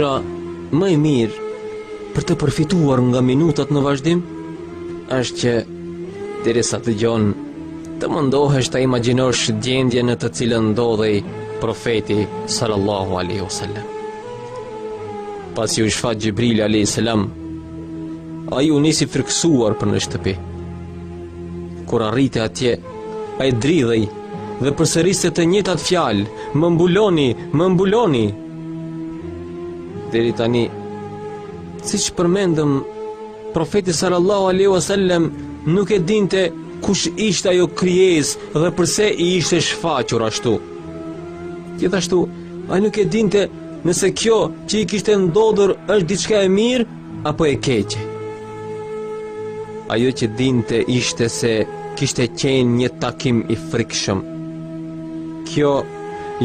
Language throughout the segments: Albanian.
Mënyra më e mirë për të përfituar nga minutat në vazhdim është që derisa dëgjon të mundohesh ta imagjinosh gjendjen në të cilën ndodhej profeti sallallahu alaihi wasallam. Pasi iu shfaq Xhibrili alaihi salam, ai u nis i frikësuar për në shtëpi. Kur arriti atje, ai dridhej dhe përsëriste të njëjtat fjalë, më mbuloni, më mbuloni. Deri tani, siç përmendëm, profeti sallallahu aleyhu sallem nuk e dinte kush ishte ajo krijesë dhe përse i ishte shfaqur ashtu. Gjithashtu, ai nuk e dinte nëse kjo që i kishte ndodhur është diçka e mirë Apo e keqe. Ajo që dinte ishte se kishte qenë një takim i frikshëm. Kjo,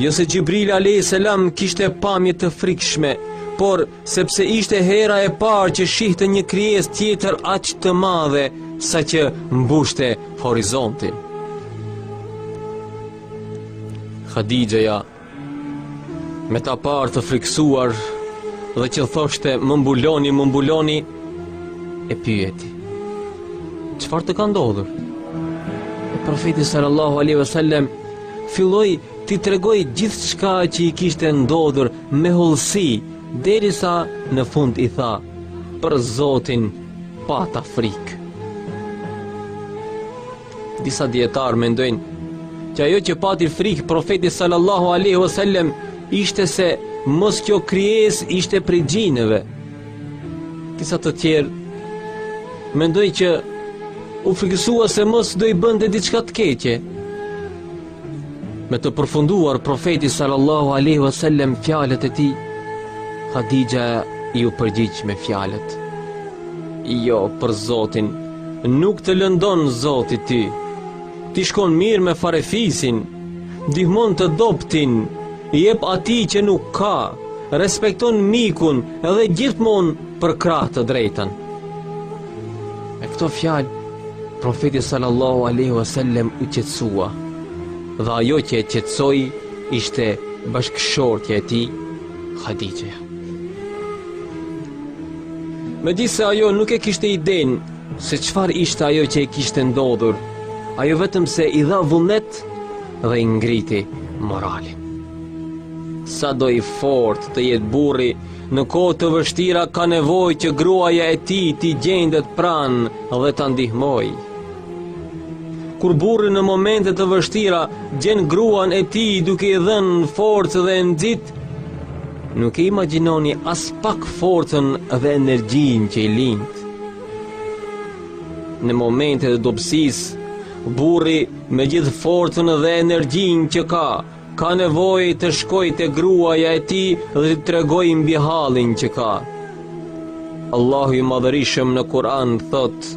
jo se Xhibrili a.s. kishte pamje të frikshme, por sepse ishte hera e parë që shihte një krijesë tjetër aq të madhe saqë mbushte horizontin. Hadixheja Me ta parë të frikësuar dhe që thoshte më mbuloni, më mbuloni, e pyeti. Çfarë të ka ndodhur? Profeti sallallahu alaihi wasallam filloi t'i tregojë gjithçka që i kishte ndodhur me hollësi, derisa në fund i tha, për Zotin pata frikë. Disa dijetarë mendojnë që ajo që pati frikë profeti sallallahu aleyhi vësallem ishte se mos kjo krijesë ishte prej xhinëve. Disa të tjerë mendojnë që u frikësua se mos do i bënte diçka të keqe. Me të përfunduar profeti sallallahu alaihi wasallam fjalët e tij, Hadixhja iu përgjigj me fjalët: Jo, për Zotin, nuk të lëndon Zoti ty. Ti shkon mirë me farefisin, ndihmon të dobtin, i jep atij që nuk ka, respekton mikun dhe gjithmonë përkrah të drejtën. Me këto fjalë, profeti sallallahu alaihi wasallam u qetësua. Dhe ajo që e qetësoi ishte bashkëshortja e tij, Hadixheja. Megjithëse ajo nuk e kishte idenë se çfarë ishte ajo që i kishte ndodhur, ajo vetëm se i dha vullnet dhe i ngriti moralin. Sado i fortë të jetë burri Në kohë të vështira ka nevojë që gruaja e tij t'i gjendet pranë dhe ta ndihmojë. Kur burri në momente të vështira gjen gruan e tij duke i dhënë forcë dhe nxitje, nuk e imagjinoni aspak forcën dhe energjinë që i lind. Në momentet e dobësisë, burri me gjithë forcën dhe energjinë që ka, Ka nevojë të shkojë te gruaja e tij dhe t'i tregojë mbi hallin që ka. Allahu i Madhërishëm në Kur'an thotë: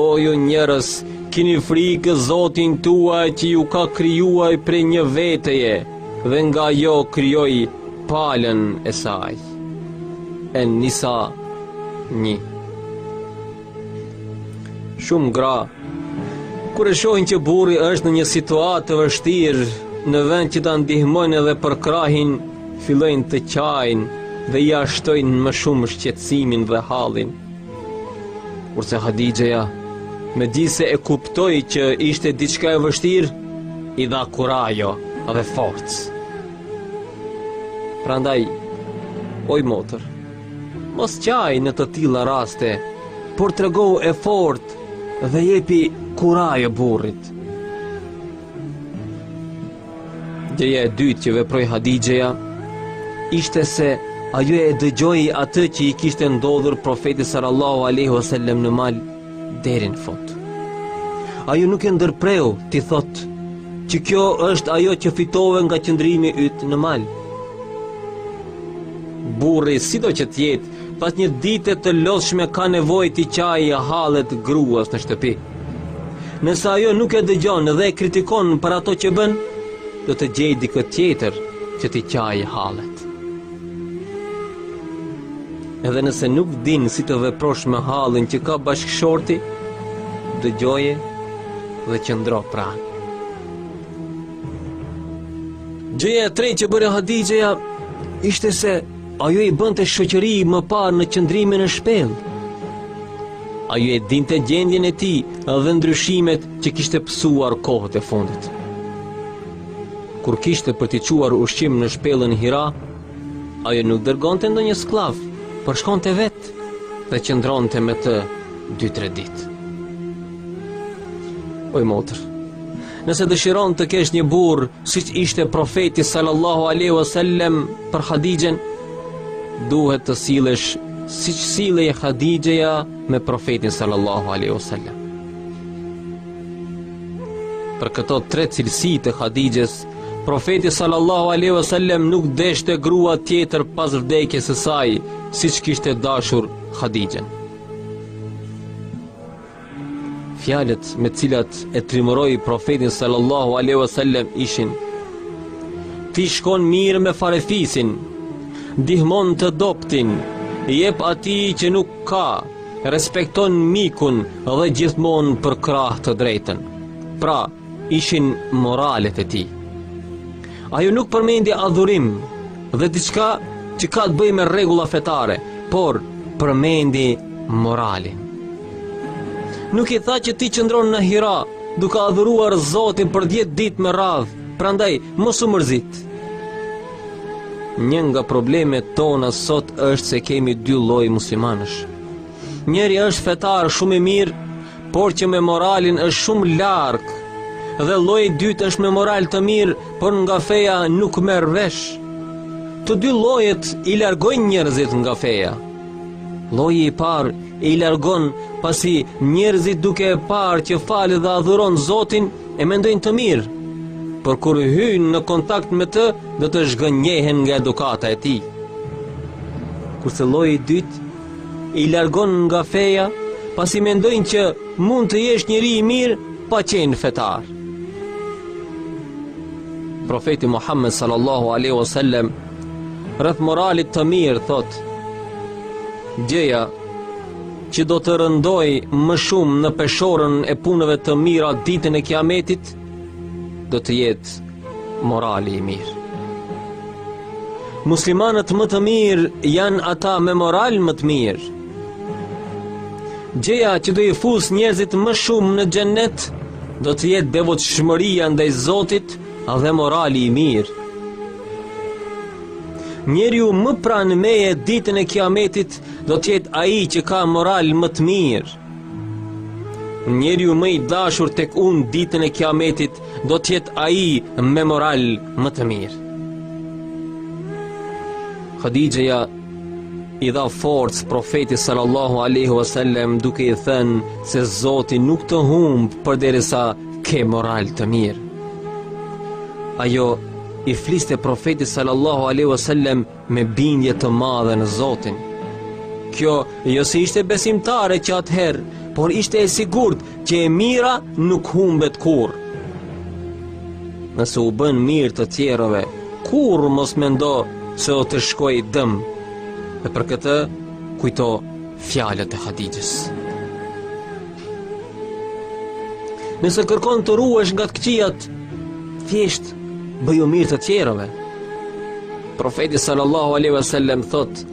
O ju njerëz, kini frikë Zotin tuaj që ju ka krijuar prej një veteje dhe nga ajo krijoi palën e saj. En Nisa 1 Shumë gra Kur e shohin që burri është në një situatë të vështirë Në vend që ta ndihmojnë dhe përkrahin Fillojnë të qajnë dhe ia shtojnë më shumë shqetësimin dhe hallin Kurse Hadixheja Me dije se e kuptoi që ishte diçka e vështirë I dha kurajo dhe forcë Prandaj, oj motër, Mos qaj në të tilla raste, por tregohu e fortë dhe jepi kurajë burrit. Gjëja e dytë që veproi Hadixheja, ishte se ajo e dëgjoi atë që i kishte ndodhur profetit sallallahu alejhi ue sel-lem në mal, Deri në fund. Ajo nuk e ndërpreu t'i thotë që kjo është ajo që fitove nga qëndrimi yt në mal. Burri sido që të jetë, pas një dite të lodhshme ka nevojë t'i qajë hallet gruas në shtëpi. Nëse ajo nuk e dëgjon dhe e kritikon për ato që bën, do të gjejë dikë tjetër që t'i qajë hallet. Edhe nëse nuk din si të veprosh me hallin që ka bashkëshorti, dëgjoje dhe qëndro pranë. Gjëja e tretë që bëri Hadixheja ishte se ajo i bënte shoqëri më parë në qëndrimin në shpellë. Ajo e dinte gjendjen e tij dhe ndryshimet që kishte pësuar kohët e fundit. Kur kishte për t'i çuar ushqim në shpellën Hira, ajo nuk dërgonte ndonjë skllav, por shkonte vetë dhe qëndronte me të 2-3 ditë. Oj motër, nëse dëshiron të kesh një burrë siç ishte profeti sallallahu alaihi wasallam për Hadixhen, duhet të sillesh siç sillej Hadixheja me profetin sallallahu alaihi wasallam. Për këto tre cilësi të Hadixhes, Profeti sallallahu alaihi wasallam nuk deshte grua tjetër pas vdekjes së saj, siç kishte dashur Hadixhen. Fjalët me të cilat e trimëroi Profetin sallallahu alaihi wasallam ishin: Ti shkon mirë me farefisin, ndihmon të dobëtin, jep atij që nuk ka, Respekton mikun dhe gjithmonë përkrah të drejtën. Pra, ishin moralet e tij. Ajo nuk përmendi adhurim dhe diçka që ka të bëjë me rregulla fetare, por përmendi moralin. Nuk i tha që ti qëndron në Hira, duke adhuruar Zotin për 10 ditë me radhë, prandaj mos u mërzit. Një nga problemet tona sot është se kemi dy lloj muslimanësh. Njëri është fetar shumë i mirë, por që me moralin është shumë larg. Dhe lloji i dytë është me moral të mirë, por nga feja nuk merr vesh. Të dy llojet i largojnë njerëzit nga feja. Lloji i parë i largon pasi njerëzit duke e parë që falet dhe adhuron Zotin, E mendojnë të mirë, por kur hyjnë në kontakt me të, do të zhgënjehen nga edukata e tij. Kurse lloji i dytë i largon nga feja, pasi mendojnë që mund të jesh njeri i mirë pa qenë fetar. Profeti Muhammed sallallahu alaihi wasallam rreth moralit të mirë thotë: Gjëja që do të rëndojë më shumë në peshoren e punëve të mira ditën e kiametit, do të jetë morali i mirë. Muslimanët më të mirë janë ata me moral më të mirë. Gjëja që do i fusë njerëzit më shumë në xhennet, do të jetë devotshmëria ndaj Zotit dhe morali i mirë. Njeriu më pranë meje ditën e kiametit, Do të jetë ai që ka moral më të mirë. Njeriu më i dashur tek unë ditën e Kiametit do të jetë ai me moral më të mirë. Hadixheja i dha forcë profetit sallallahu alaihi wasallam duke i thënë se Zoti nuk të humb përderisa ke moral të mirë. Ajo i fliste profetit sallallahu alaihi wasallam me bindje të madhe në Zotin. Kjo jo se ishte besimtare që atëherë, por ishte e sigurt që e mira nuk humbet kurrë. Nëse u bën mirë të tjerëve, kurrë mos mendo se do të shkojë dëm. Dhe për këtë kujto fjalët e Hadixhes. Nëse kërkon të ruhesh nga të këqijat, thjesht bëju mirë të tjerëve. Profeti sallallahu alaihi wasallam thotë: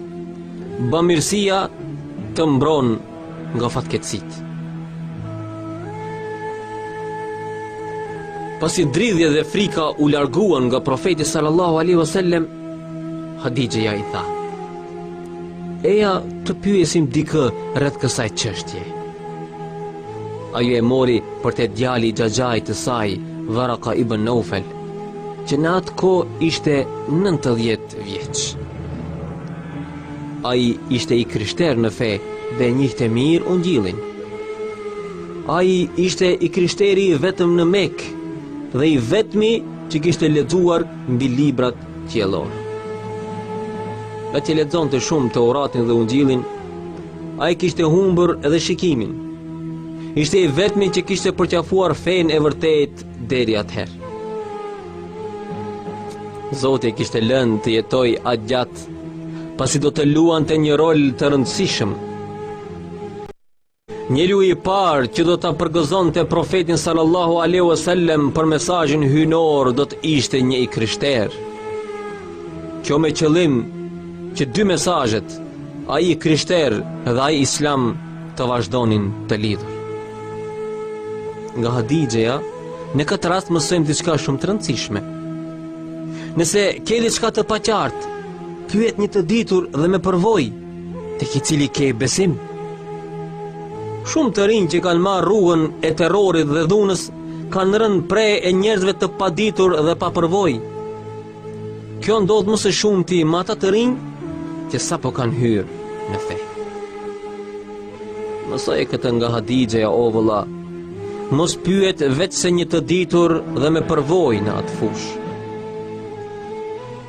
"Bamirësia të mbron nga fatkeqësitë." Pasi dridhja dhe frika u larguan nga profeti sallallahu alaihi wasallam, Hadixheja i tha: Eja të pyesim dikë rreth kësaj çështje. Ajo e mori për te djali i xhaxhait të saj, Varaka ibn Naufel, që në atë kohë ishte 90 vjeç. Ai ishte i krishterë në fe dhe njihte mirë ungjillin. Ai ishte i krishteri i vetëm në Mekë dhe i vetmi që kishte lexuar mbi librat qiellorë. Ngaqë lexonte shumë Teuratin dhe ungjillin, ai kishte humbur edhe shikimin. Ishte i vetmi që kishte përqafuar fenë e vërtetë deri atëherë. Zoti e kishte lënë të jetojë aq gjatë, pasi do të luante një rol të rëndësishëm. Njeriu i parë që do ta përgëzonte profetin sallallahu alaihi wasallam për mesazhin hyjnor do të ishte një i krishterë. Kjo me qëllim që dy mesazhet, ai i krishterë dhe ai islam të vazhdonin të lidhur. Nga Hadixheja, në këtë rast mësojmë diçka shumë të rëndësishme. Nëse ke diçka të paqartë, pyet një të ditur dhe me përvojë. Tek i cili ke besim? Shumë të rinj që kanë marrë rrugën e terrorit dhe dhunës, kanë rënë pre e njerëzve të paditur dhe pa përvojë. Kjo ndodh më së shumti me ata të rinj që sapo kanë hyrë në fe. Mësoje këtë nga Hadixheja, o vëlla, mos pyet veçse një të ditur dhe me përvojë në atë fushë.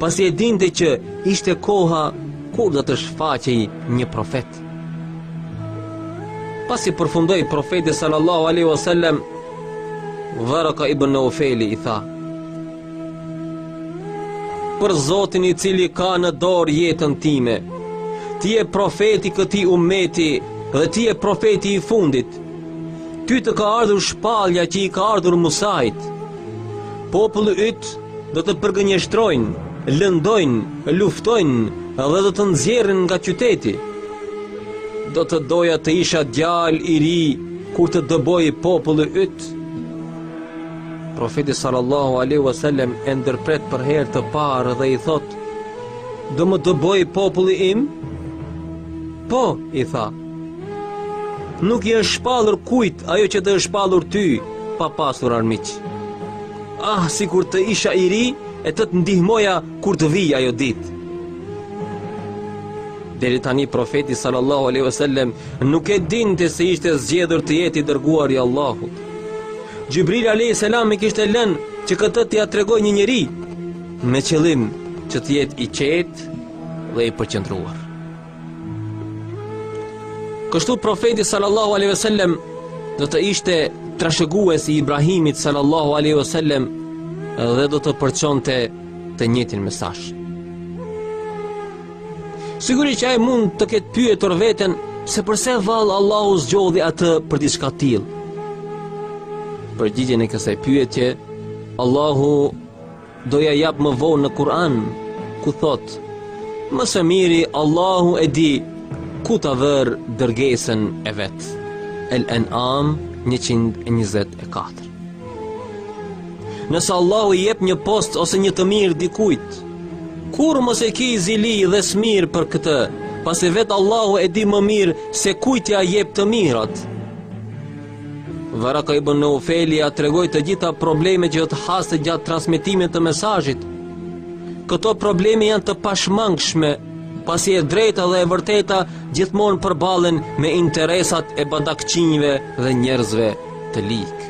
Pasi e dinte që ishte koha kur do të shfaqej një profet. Pasi përfundoi profeti sallallahu alaihi wasallam, Varaka ibn Naufeli i tha: Për Zotin i cili ka në dorë jetën time, ti je profeti i këtij umeti dhe ti je profeti i fundit. Ty të ka ardhur shpallja që i ka ardhur Musait. Populli yt Do të përgënjeshtrojnë, lëndojnë, luftojnë dhe do të të nxjerrin nga qyteti. Do të doja të isha djalë i ri kur të dëbojë populli yt. Profeti sallallahu alaihi wasallam e ndërpret për herë të parë dhe i thotë: "Do më dëbojë populli im?" Po, i tha. Nuk i është shpallur kujt ajo që të është shpallur ty pa pasur armiq. Ah sikur të isha i ri e të të ndihmoja kur të vijë ajo ditë. Deri tani profeti sallallahu alaihi wasallam nuk e dinte se ishte zgjedhur të jetë i dërguar i Allahut. Xhibrili alaihi salam e kishte lënë që këtë t'ia tregojë një njeri me qëllim që të jetë i qetë dhe i përqendruar. Kështu profeti sallallahu alaihi wasallam do të ishte trashëgues i Ibrahimit sallallahu alaihi wasallam dhe do të përçonte të njëjtin mesazh. Sigurisht që ai mund të ketë pyetur veten se përse vallë Allahu zgjodhi atë për diçka të tillë. Përgjigjen e kësaj pyetje Allahu Do ia japë më vonë në Kur'an, ku thotë, më së miri Allahu e di ku ta vërë dërgesën e vet. El An'am 124. Nëse Allahu i jep një post ose një të mirë dikujt, kurrë mos e ki zili dhe smirë për këtë, pasi vetë Allahu e di më mirë se kujt ia jep të mirat. Varaka ibn Neufeli ia tregoi të gjitha problemet që do të haste gjatë transmetimit të mesazhit. Këto probleme janë të pashmangshme, pasi e drejta dhe e vërteta gjithmonë përballen me interesat e batakçinjve dhe njerëzve të lig.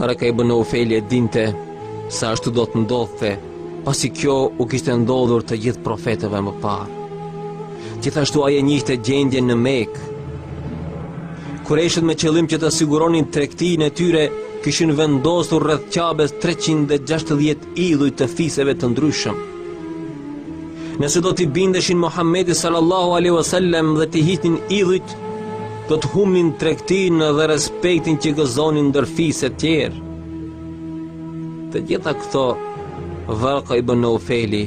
Varaka ibn Neufeli e dinte se ashtu do të ndodhte Pasi kjo u kishte ndodhur të gjithë profetëve më parë. Gjithashtu ai e njihte gjendjen në Mekë. Kurejshët me qëllim që të siguronin tregtinë e tyre, kishin vendosur rreth Qabes 360 idhuj të fiseve të ndryshëm. Nëse do t'i bindeshin Muhamedit sallallahu alaihi wasallam dhe t'i hiqnin idhujt, do të humnin tregtinë dhe respektin që gëzonin ndër fiset e tjerë. Të gjitha këto Varaka ibn Neufeli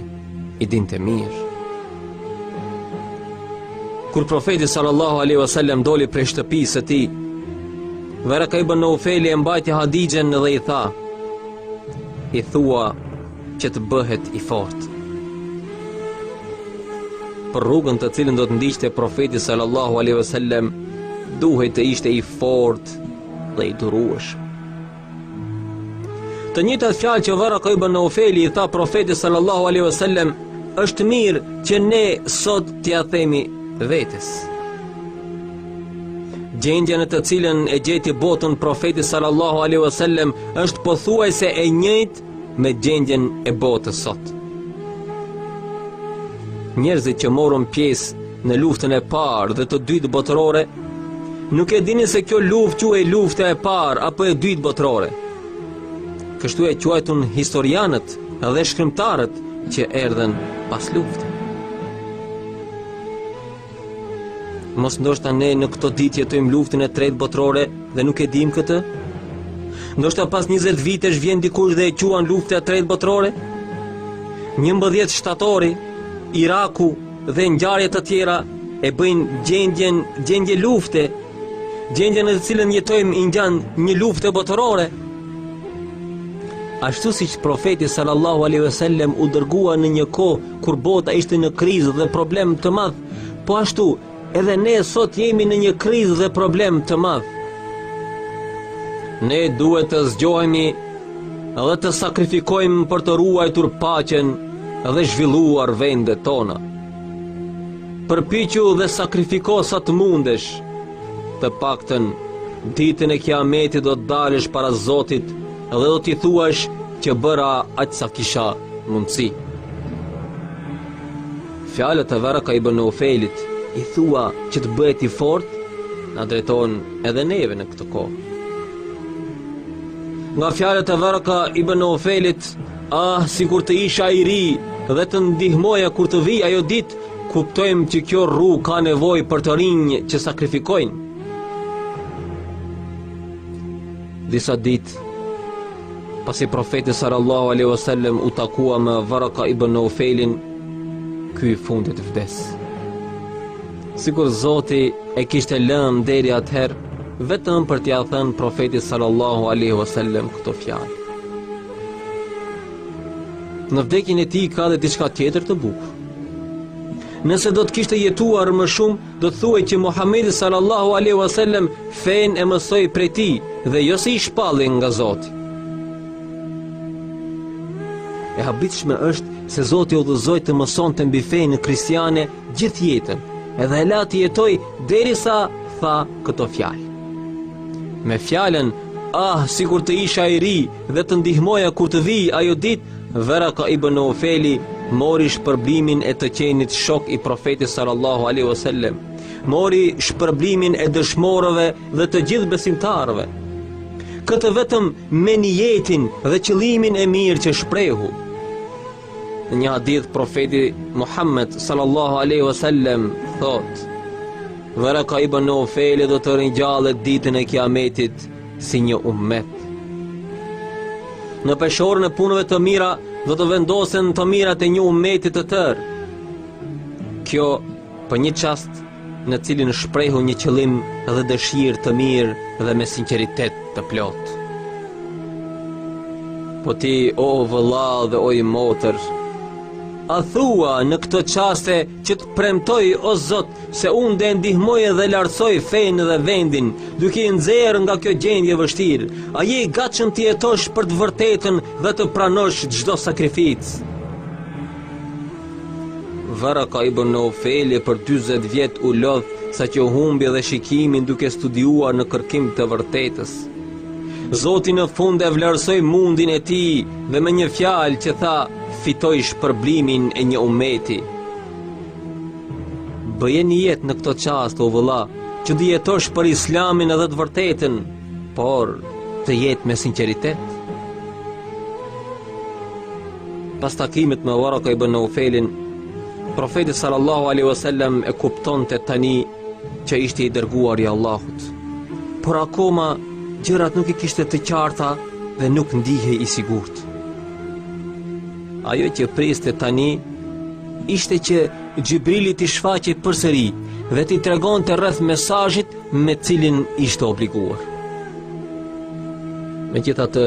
i dinte mirë. Kur profeti sallallahu alaihi wasallam doli prej shtëpisë së tij, Varaka ibn Neufeli e mbajti Hadixhen dhe i tha: "I thuaj që të bëhet i fortë." Për rrugën të cilën do të ndiqte profeti sallallahu alaihi wasallam, duhej të ishte i fortë dhe i durueshëm. Të njëjtat fjalë që Varaka ibn Neufeli i tha profetit sallallahu alaihi wasallam, është mirë që ne sot t'ia themi vetes. Gjendja në të cilën e gjeti botën profeti sallallahu alaihi wasallam është pothuajse e njëjtë me gjendjen e botës sot. Njerëzit që morën pjesë në luftën e parë dhe të dytë botërore, nuk e dinin se kjo luftë quhej lufta e parë apo e dytë botërore. Kështu e quajtën historianët dhe shkrimtarët që erdhën pas luftës. Mos ndoshta ne në këto ditë jetojmë luftën e tretë botërore dhe nuk e dimë këtë? Ndoshta pas 20 vitesh vjen dikush dhe e quan lufta e tretë botërore? 11 shtatori, Iraku dhe ngjarje të tjera e bëjnë gjendjen gjendje lufte, gjendja në të cilën jetojmë i ngjan një lufte botërore. Ashtu siç profeti sallallahu alaihi wasallam u dërgua në një kohë kur bota ishte në krizë dhe problem të madh, po ashtu edhe ne sot jemi në një krizë dhe problem të madh. Ne duhet të zgjohemi dhe të sakrifikojmë për të ruajtur paqen dhe zhvilluar vendet tona. Përpiqu dhe sakrifiko sa të mundesh. Të paktën ditën e Kiametit do të dalësh para Zotit Dhe do t'i thuash që bëra aq sa kisha mundësi. Fjalët e Varaka ibn Neufelit i thuaj që të bëhet i fortë, na drejtohen edhe neve në këtë kohë. Nga fjalët e Varaka ibn Neufelit, ah sikur të isha i ri dhe të të ndihmoja kur të vijë ajo ditë, kuptojmë që kjo rrugë ka nevojë për të rinj që sakrifikojnë. Disa ditë pasi profeti sallallahu alaihi wasallam u takua me Varaka ibn Neufelin, ky i fundit vdes. Sikur Zoti e kishte lënë deri atëherë vetëm për t'ia thënë profetit sallallahu alaihi wasallam këto fjalë. Në vdekjen e tij ka dhe diçka tjetër të bukur. Nëse do të kishte jetuar më shumë, Do të thuaj që Muhamedi sallallahu alaihi wasallam fenë e mësoi prej tij dhe jo se iu shpall nga Zoti. E habitshme është se Zoti e udhëzoi të mësonte mbi fenë kristiane gjithë jetën, edhe e la të jetojë derisa tha këto fjalë. Me fjalën, ah, sikur të isha i ri dhe të të ndihmoja kur të vijë ajo ditë, Veraka ibn Naufeli mori shpërblimin e të qenit shok i Profetit sallallahu alaihi wasallam. Mori shpërblimin e dëshmorëve dhe të gjithë besimtarëve. Këtë vetëm me nijetin dhe qëllimin e mirë që shprehu. Në një hadith profeti Muhammed sallallahu alaihi wasallam thotë: "Veraka ibn Naufeli do të ringjallet ditën e Kiametit si një ummet. Në peshorën e punëve të mira, do të vendosen të mirat e një ummeti të tërë. Kjo, për një çast, në të cilin shprehu një qëllim dhe dëshirë të mirë dhe me sinqeritet të plotë. Po ti, o vëlla dhe oj motër, a thua në këto çaste që të Premtoj o Zot se unë do e ndihmoj dhe lartësoj fenë dhe vendin, duke i nxjerrë nga kjo gjendje e vështirë. A je i gatshëm të jetosh për të vërtetën dhe të pranosh çdo sakrificë? Veraka ibn Naufeli për 20 vjet u lodh saqë humbi dhe shikimin duke studiuar në kërkim të së vërtetës. Zoti në fund e vlerësoi mundin e tij dhe me një fjalë që tha, fitoi shpërblimin e një umeti. Bëje nijet në këto çaste, o vëlla, që të jetosh për islamin dhe të vërtetën, por të jetë me sinqeritet. Pas takimit me Veraka ibn Naufelin, profeti sallallahu aleyhi wasallam e kuptonte tani që ishte i dërguar i Allahut. Por akoma gjërat nuk i kishte të qarta dhe nuk ndihej i sigurt. Ajo që priste tani ishte që Xhibrili t'i shfaqej përsëri dhe t'i tregonte rreth mesazhit me të cilin ishte obliguar. Megjithatë,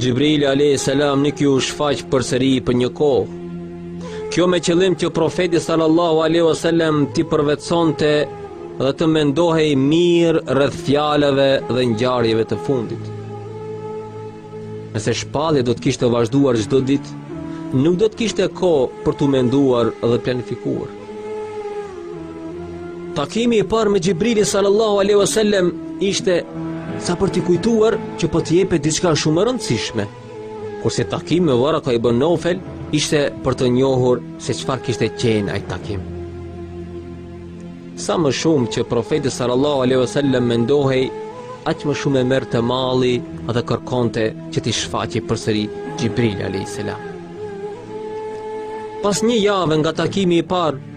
Xhibrili alayhis salam nuk iu shfaq përsëri për një kohë. Kjo me qëllim që profeti sallallahu alaihi wasallam t'i përvetësonte dhe të mendohej mirë rreth fjalëve dhe ngjarjeve të fundit. Nëse shpallja do të kishte vazhduar çdo ditë, nuk do të kishte kohë për t'u menduar dhe planifikuar. Takimi i parë me Xhibrilin sallallahu alaihi wasallam ishte sa për t'i kujtuar që po të jepet diçka shumë e rëndësishme. Kurse takimi me Varaka ibën Nofel, ishte për të njohur se çfarë kishte qenë ai takim. Sa më shumë që profeti sallallahu aleyhi vësallem mendohej, aq më shumë e merrte malli dhe kërkonte që t'i shfaqej përsëri Xhibril a.s. Pas një jave nga takimi i parë,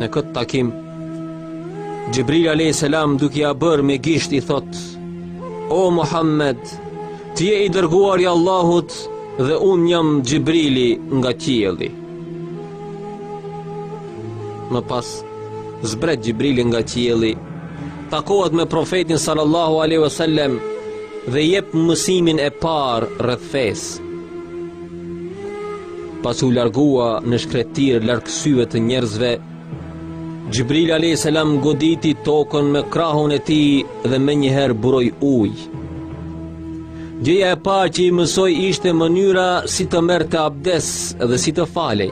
Në këtë takim, Xhibrili a.s. duke ia bërë me gisht i thotë, O Muhammed, ti je i dërguari i Allahut dhe unë jam Xhibrili nga qielli. Më pas, zbret Xhibrili nga qielli, takohet me profetin sallallahu a.s. dhe i jep mësimin e parë rreth fesë. Pasi u largua në shkretëtirë larg syve të njerëzve, Xhibril alayhis salam goditi tokën me krahun e tij dhe menjëherë buroi ujë. Gjëja e parë që i mësoi ishte mënyra si të merrte abdes dhe si të falej.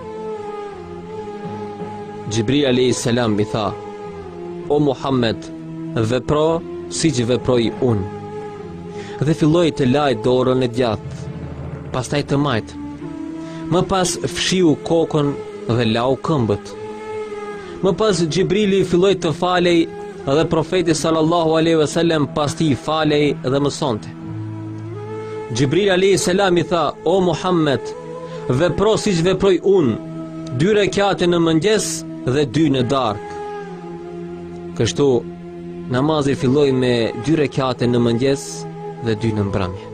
Xhibril alayhis salam i tha: O Muhammed, vepro siç veproj unë. dhe filloi të lajë dorën e djathtë, pastaj të majtën. Më pas fshiu kokën dhe lau këmbët. Më pas Xhibrili filloi të falej dhe profeti sallallahu alejhi ve sellem pas tij falej dhe mësonte. Xhibrili alejhi selam i tha: "O Muhammed, vepro siç veproj unë, dy rekate në mëngjes dhe dy në darkë." Kështu Namazi filloi me dy rekate në mëngjes dhe dy në mbrëmje.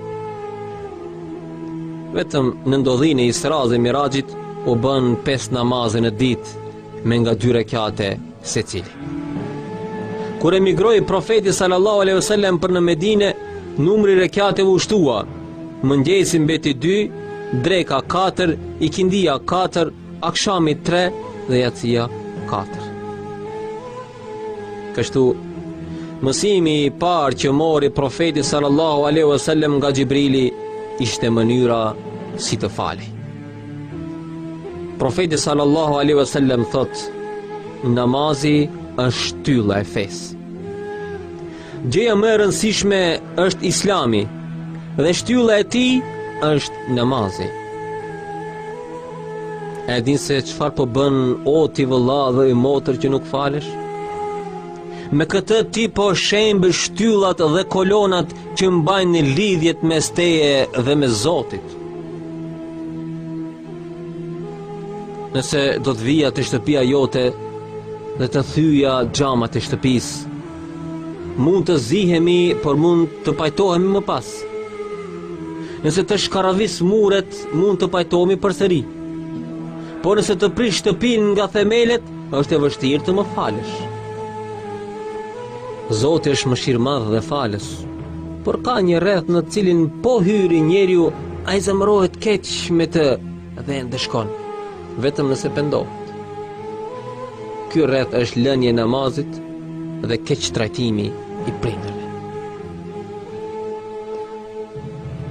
Vetëm në ndodhinë e Isra dhe Miraxhit u bënë pesë namaze në ditë me nga dy rekate secili. Kur emigroi profeti sallallahu alaihi wasallam për në Medinë, numri i rekateve u shtua. Mëngjesi mbeti 2, dreka 4, ikindia 4, akshami 3 dhe jacia 4. Kështu, mësimi i parë që mori profeti sallallahu alaihi wasallam nga Xhibrili ishte mënyra si të falej. Profeti sallallahu alaihi wasallam thotë: Namazi është shtylla e fesë. Gjëja më e rëndësishme është Islami dhe shtylla e tij është namazi. E din se çfarë po bën o ti vëlla dhe ti motër që nuk falesh? Me këtë ti po shemb shtyllat dhe kolonat që mbajnë lidhjet mes teje dhe mes Zotit. Nëse do të vija te shtëpia jote dhe të thyeja xhamat e shtëpisë, Mund të zihemi, por mund të pajtohemi më pas. Nëse të shkarravis muret, mund të pajtohemi përsëri. Por nëse të prish shtëpinë nga themelet, është e vështirë të më falësh. Zoti është mëshirëmadh dhe falës, por ka një rreth në cilin po hyri njeriu, ai zemërohet keq me të Dhe e ndëshkon, vetëm nëse pendohet. Ky rreth është lënia e namazit dhe keqtrajtimi i prindërve.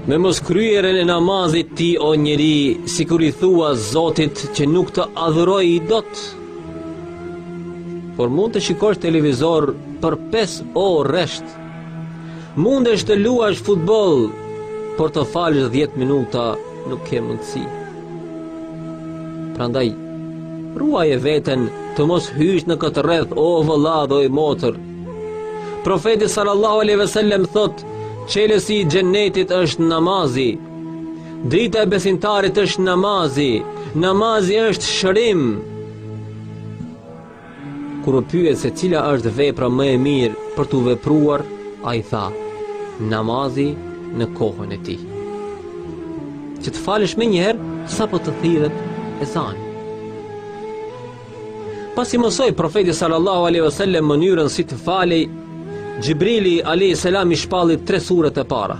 Me moskryerjen e namazit ti o njeri, sikur i thua zotit që nuk të adhuroj dot, por mund të shikosh televizor për 5 orë rresht, Mundesh të luash futboll, por të falësh 10 minuta nuk ke mundësi. Prandaj, ruaje veten të mos hysh në këtë rreth o vëlla dhe o motër. Profeti sallallahu alejhi ve sellem thotë, çelësi i xhennetit është namazi. Drita e besimtarit është namazi. Namazi është shërim. Kur u pyet se cila është vepra më e mirë për t'u vepruar, ai tha, namazi në kohën e tij. Që të falësh menjëherë sapo të thirret ezani. Pasi mësoi profeti sallallahu alejhi wasallam mënyrën si të falej, Xhibrili alejhi salam i shpalli tre suret e para.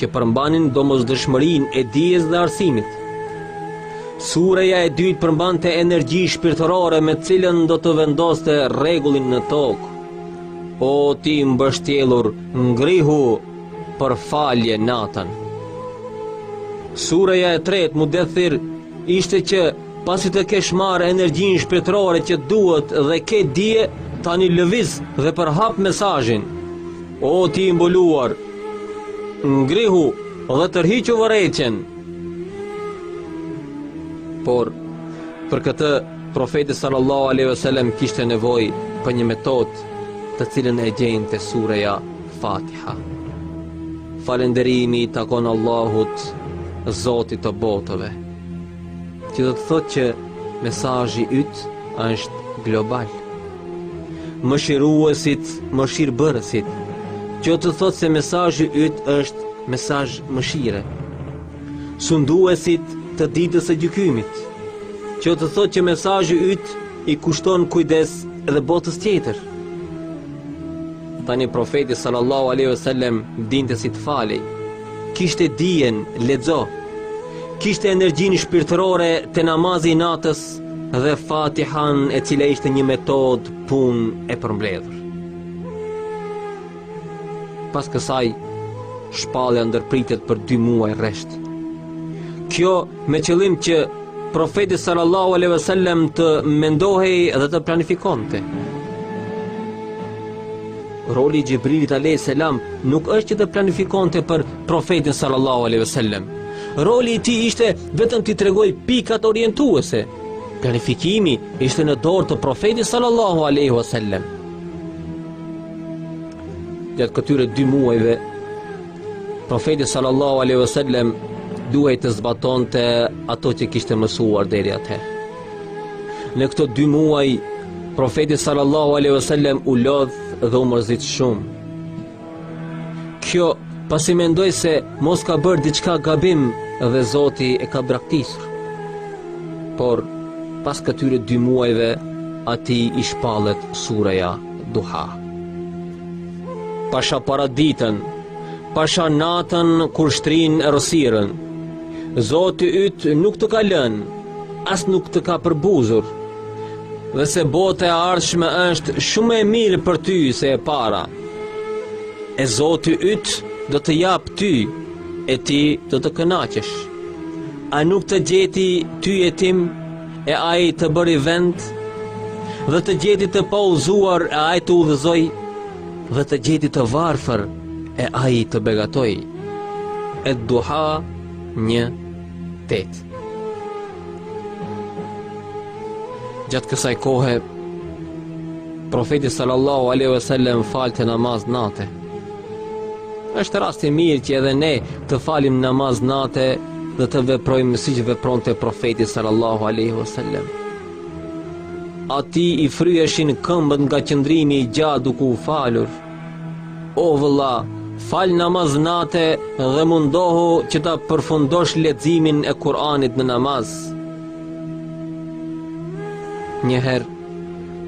që përmbanin domosdoshmërinë e dijes dhe arsimit. Sureja e dytë përmbante energji shpirtërore me të cilën do të vendoste rregullin në tokë. O ti i mbështjellur, ngrihu për falje natën. Sureja e tretë, Mudethir, ishte që Pasi të kesh marrë energjinë shpirtërore që duhet dhe ke dije, tani lëviz dhe përhap mesazhin. O ti i mbuluar, ngrihu dhe tërhiqu vërejtjen. Por, për këtë, profeti sallallahu aleyhi vësallem kishte nevojë për një metodë të cilën e gjen te sureja Fatiha. Falënderimi i takon Allahut, Zotit të botëve. Që do të thotë që mesazhi yt është global. Mëshiruesit, mëshirbërësit. Që do të thotë se mesazhi yt është mesazh mëshire. Sunduesit të ditës së gjykimit. Që do të thotë që mesazhi yt i kushton kujdes edhe botës tjetër. Tani profeti sallallahu alaihi wasallam dinte si të falej. Kishte dijen, lexo. Kishte energjinë shpirtërore te namazi i natës dhe Fatihan e cila ishte një metodë pune e përmbledhur. Pas kësaj, shpallja ndërpritet për dy muaj rresht. Kjo me qëllim që profeti sallallahu alejhi wasallam të mendohej dhe të planifikonte. Roli i Xhibrilit alejhi selam nuk është që të planifikonte për Profetin sallallahu alejhi wasallam. Roli i tij ishte vetëm t'i tregojë pikat orientuese. Planifikimi ishte në dorë të Profetit sallallahu alejhi wasallam. Gjatë këtyre dy muajve, Profeti sallallahu alejhi wasallam duhej të zbatonte ato që kishte mësuar deri atëherë. Në këto dy muaj, profeti sallallahu aleyhi vësallem u lodh dhe u mërzit shumë. Kjo pasi mendoi se mos ka bërë diçka gabim dhe zoti e ka braktisur. Por, pas këtyre dy muajve, atij i shpallet sureja duha. Pasha paraditën, pasha natën kur shtrin errësirën, zoti yt nuk të ka lënë, as nuk të ka përbuzur, dhe se bota e ardhshme është shumë e mirë për ty se e para. E Zoti yt do të japë ty e ti do të kënaqesh. A nuk të gjeti ty jetim e ai të bëri vend dhe të gjeti të paudhëzuar e ai të udhëzoi dhe të gjeti të varfër e ai të begatoi. Ed-Duha një Tetë. Gjatë kësaj kohe, profeti sallallahu aleyhi ve sellem falte namaz nate. Është rast i mirë që edhe ne të falim namaz nate dhe të veprojmë siç vepronte profeti sallallahu aleyhi ve sellem. Atij i fryeshin këmbët nga qëndrimi i gjatë duke u falur. O vëlla, fal namaz nate dhe mundohu që ta përfundosh leximin e Kur'anit në namaz. Një herë,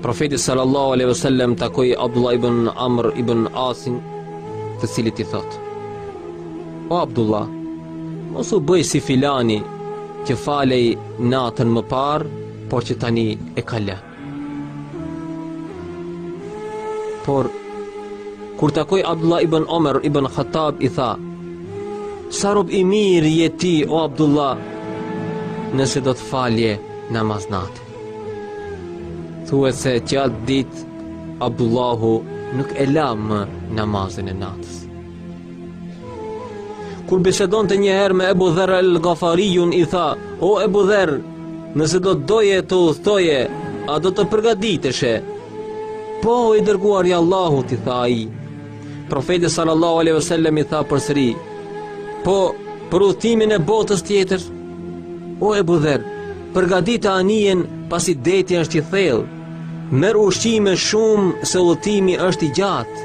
profeti sallallahu alejhi ve sellem takoi Abdullah ibn Amr ibn Asin, të cilit i thotë: O Abdullah, mos u bëj si filani që falej natën më parë, por që tani e ka lënë. Por, kur takoi Abdullah ibn Omer ibn Khattab i tha, sa rob i mirë je ti o Abdullah, nëse do të falje namaz nate. Thuhet se që atë ditë Abdullahu nuk e la më namazin e natës. Kur bisedonte njëherë me Ebu Dherr el Gafarijun i tha, o Ebu Dherr, nëse do të doje të udhëtoje, a do të përgatiteshe? Po, i dërguari i Allahut, i tha ai. Profeti sallallahu aleyhi vësallem i tha përsëri, po, për udhëtimin e botës tjetër? O Ebu Dherr, përgatite anijen pasi deti është i thellë, merr ushqime shumë se udhëtimi është i gjatë,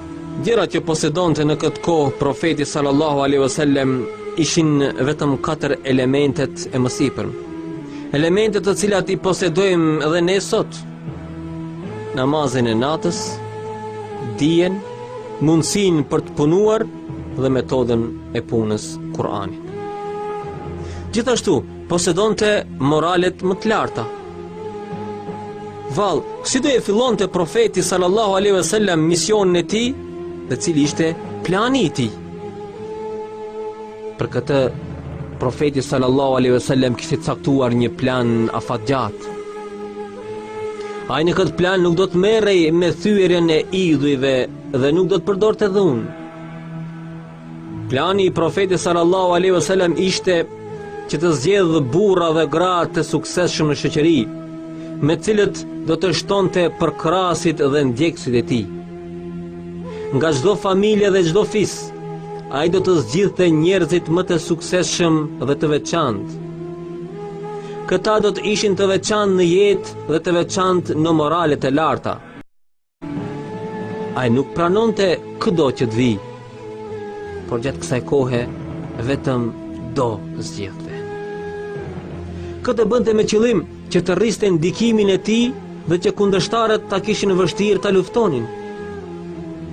Gjërat që posedonte në këtë kohë profeti sallallahu alaihi wasallam ishin vetëm katër elementet e mësipërme. Elementet të cilat i posedojmë edhe ne sot. Namazin e natës, dijen, mundësinë për të punuar dhe metodën e punës Kur'anit. Gjithashtu, posedonte moralet më të larta, Vallë, si do e fillonte profeti sallallahu aleyhi ve sellem misionin e tij dhe cili ishte plani i tij. Për këtë, profeti sallallahu aleyhi ve sellem kishte caktuar një plan afatgjatë. Ai në këtë plan nuk do të merrej me thyerjen e idhujve dhe nuk do të përdorte dhunë. Plani i profetit sallallahu alaihi wasallam ishte që të zgjedhë burra dhe gra të suksesshëm në shoqëri, me të cilët do të shtonte përkrahësit dhe ndjekësit e tij. Nga çdo familje dhe çdo fis, ai do të zgjidhte njerëzit më të suksesshëm dhe të veçantë. Këta do të ishin të veçantë në jetë dhe të veçantë në moralet e larta. Ai nuk pranonte këdo që të vijë, por gjatë kësaj kohe vetëm do zgjidhte. Këtë bënte me qëllim që të rriste ndikimin e tij dhe që kundërshtarët ta kishin vështirë ta luftonin.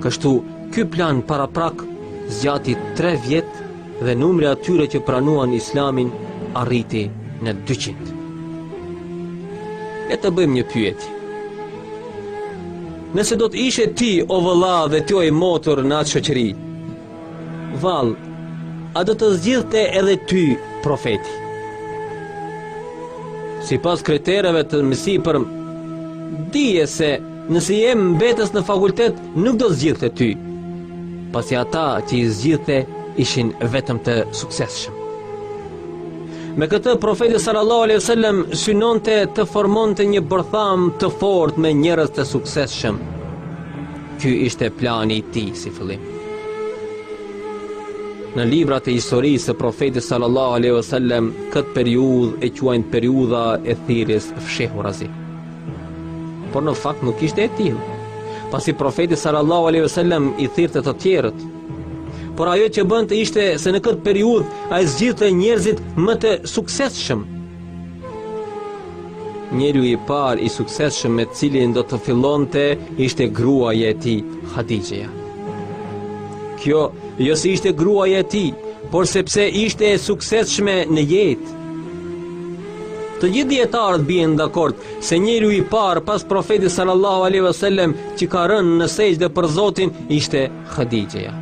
Kështu, ky plan paraprak zgjati 3 vjet dhe numri i atyre që pranuan islamin arriti në 200. Le të bëjmë një pyetje. Nëse do të ishe ti o vëlla dhe ti oj motër në atë shoqëri, vallë, a do të zgjidhte edhe ty profeti? Sipas kritereve të mësipërme dije se Nëse je mbetës në fakultet, nuk do të zgjidhte ty, pasi ata që i zgjidhte ishin vetëm të suksesshëm. Me këtë profeti sallallahu alejhi ve sellem synonte të formonte një bërthamë të fortë me njerëz të suksesshëm. Ky ishte plani i tij si fillim. Në librat e historisë së profetit sallallahu alejhi ve sellem këtë periudhë e quajnë periudha e thirrjes fshehurazi. Por në fakt nuk ishte e tillë, pasi profeti sallallahu alaihi wasallam i thirrte të tjerët. Por ajo që bënte ishte se në këtë periudhë ai zgjidhte njerëzit më të suksesshëm. Njeriu i parë i suksesshëm me cilin do të fillonte ishte gruaja e tij, Hadixheja. Kjo jo se ishte gruaja e tij, por sepse ishte e suksesshme në jetë. Të gjithë dijetarët bien dakord se njeriu i parë pas profetit sallallahu alaihi wasallam që ka rënë në sexhde për Zotin ishte Hadixheja.